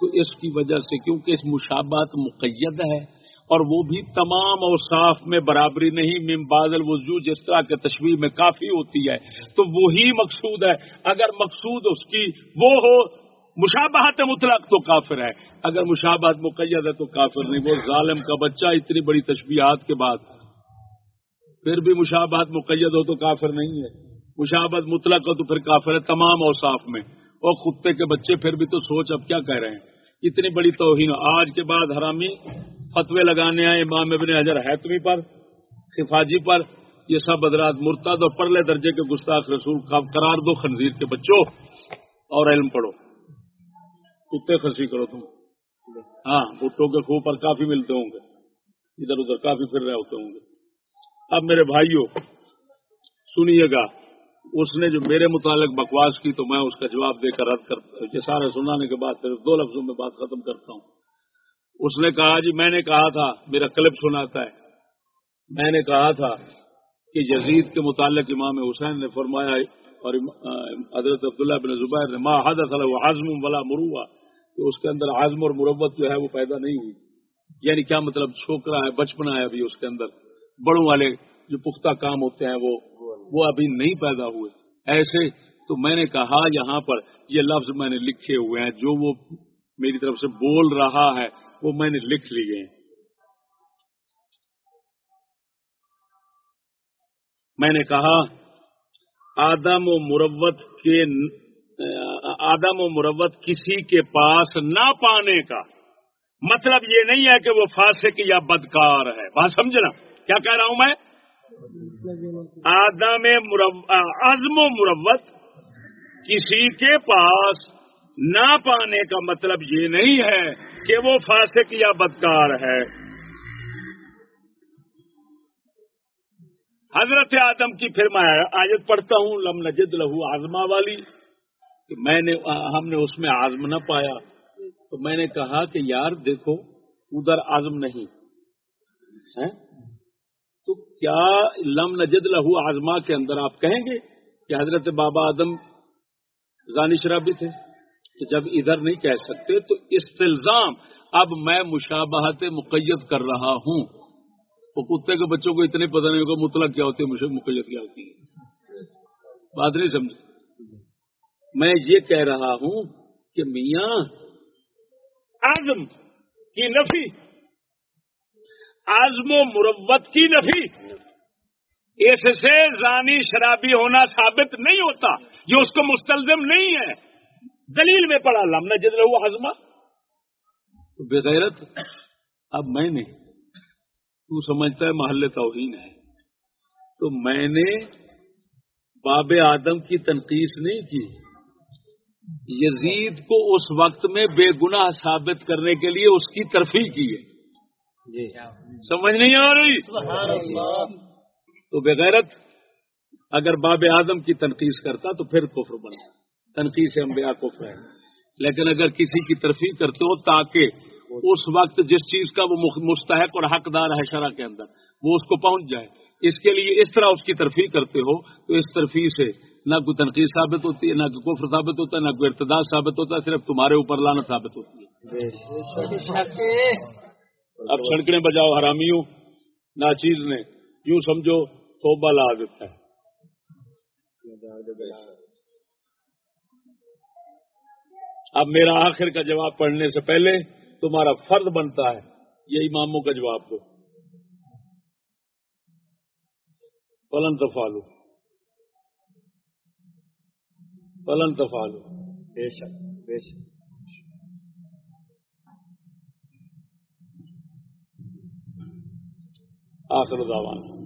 تو اس کی وجہ سے کیونکہ اس مشابہت مقید ہے اور وہ بھی تمام اوصاف میں برابری نہیں مم بادل وضو جس طرح کے تشویح میں کافی ہوتی ہے۔ تو وہی مقصود ہے۔ اگر مقصود اس کی وہ ہو، مشابہت مطلق تو کافر ہے۔ اگر مشابہت مقید ہے تو کافر نہیں۔ وہ ظالم کا بچہ، اتنی بڑی تشبیہات کے بعد۔ پھر بھی مشابہت مقید ہو تو کافر نہیں ہے۔ مشابہت مطلق ہو تو پھر کافر ہے تمام اوصاف میں۔ اور خطے کے بچے پھر بھی تو سوچ، اب کیا کہہ رہے ہیں؟ اتنی بڑی توہین۔ آج کے بعد حرامی فتوے لگانے آئے، امام ابن حجر حتمی پر، خفاجی پر، یہ سب بدرات مرتد اور پرلے درجے کے گستاخ رسول قرار دو خنزیر کے بچوں اور علم پڑھو۔ کتے خرسی کرو تم۔ ہاں بھٹو کے خوہ پر کافی ملتے ہوں گے۔ ادھر ادھر کافی پھر رہے ہوتے ہوں گے۔ اب میرے بھائیوں، سنیے گا، اس نے جو میرے متعلق بکواس کی تو میں اس کا جواب دے کر رد کر یہ سارے سنانے کے بعد صرف دو لفظوں میں بات ختم کرتا ہوں۔ اس نے کہا جی میں نے کہا تھا، میرا کلپ سناتا ہے. میں نے کہا تھا کہ یزید کے متعلق امام حسین نے فرمایا اور حضرت عبداللہ بن زبیر نے ماں حضرت عزم ولا مروا تو اس کے اندر عزم اور مربت جو ہے وہ پیدا نہیں ہوئی. یعنی کیا مطلب چھوکرا ہے، بچپنا ہے ابھی اس کے اندر. بڑوں والے جو پختہ کام ہوتے ہیں وہ وہ ابھی نہیں پیدا ہوئے. ایسے تو میں نے کہا یہاں پر، یہ لفظ میں نے لکھے ہوئے ہیں، جو وہ میری طرف سے بول رہا ہے وہ میں نے لکھ لیے ہیں۔ میں نے کہا، آدم و مروت کے، آدم و مروت کسی کے پاس نہ پانے کا مطلب یہ نہیں ہے کہ وہ فاسق یا بدکار ہے۔ بات سمجھنا؟ کیا کہہ رہا ہوں میں؟ آدم عزم و مروت کسی کے پاس نہ پانے کا مطلب یہ نہیں ہے کہ وہ فاسق یا بدکار ہے۔ حضرت آدم کی پھر میں آیت پڑھتا ہوں، لم نجد لہو آزما والی، کہ میں نے، ہم نے اس میں آزم نہ پایا۔ تو میں نے کہا کہ یار دیکھو، ادھر آزم نہیں۔ ہے تو کیا لم نجد لہو آزما کے اندر آپ کہیں گے کہ حضرت بابا آدم زانی شرابی تھے؟ تو جب ادھر نہیں کہہ سکتے تو استلزام اب میں مشابہت مقید کر رہا ہوں۔ وہ کتے کے بچوں کو اتنے پتہ نہیں ہوگا مطلق کیا ہوتی ہے مقید کیا ہوتی ہے۔ بات نہیں سمجھ میں یہ کہہ رہا ہوں کہ میاں آزم کی نفی آزم و مروت کی نفی، اس سے زانی شرابی ہونا ثابت نہیں ہوتا یہ اس کو مستلزم نہیں ہے۔ دلیل میں پڑا لم نے جد رہو ہزما بغیرت اب میں نے تو سمجھتا ہے محل توہین ہے۔ تو میں نے باب آدم کی تنقید نہیں کی۔ یزید کو اس وقت میں بے گناہ ثابت کرنے کے لیے اس کی ترفی کی ہے۔ جی۔ سمجھ نہیں آ رہی؟ تو بغیرت اگر باب آدم کی تنقید کرتا تو پھر کفر بنا۔ تنقید سے انبیاء کفر ہے۔ لیکن اگر کسی کی ترفی کرتے ہو تاکہ اس وقت جس چیز کا وہ مستحق اور حقدار ہے شرح کے اندر، وہ اس کو پہنچ جائے۔ اس کے لیے اس طرح اس کی ترفی کرتے ہو تو اس ترفی سے نہ کوئی تنقید ثابت ہوتی ہے، نہ کوئی کفر ثابت ہوتا ہے، نہ کوئی ارتداد ثابت ہوتا ہے، صرف تمہارے اوپر لانا ثابت ہوتی ہے۔ اب چھڑکنے بجاؤ حرامیوں، ناچیز نے یوں سمجھو توبہ لا دیتا ہے۔ اب میرا آخر کا جواب پڑھنے سے پہلے تمہارا فرد بنتا ہے یہ اماموں کا جواب دو۔ پلن تفالو پلن تفالو بے شک بے شک۔ آخر دعوانا۔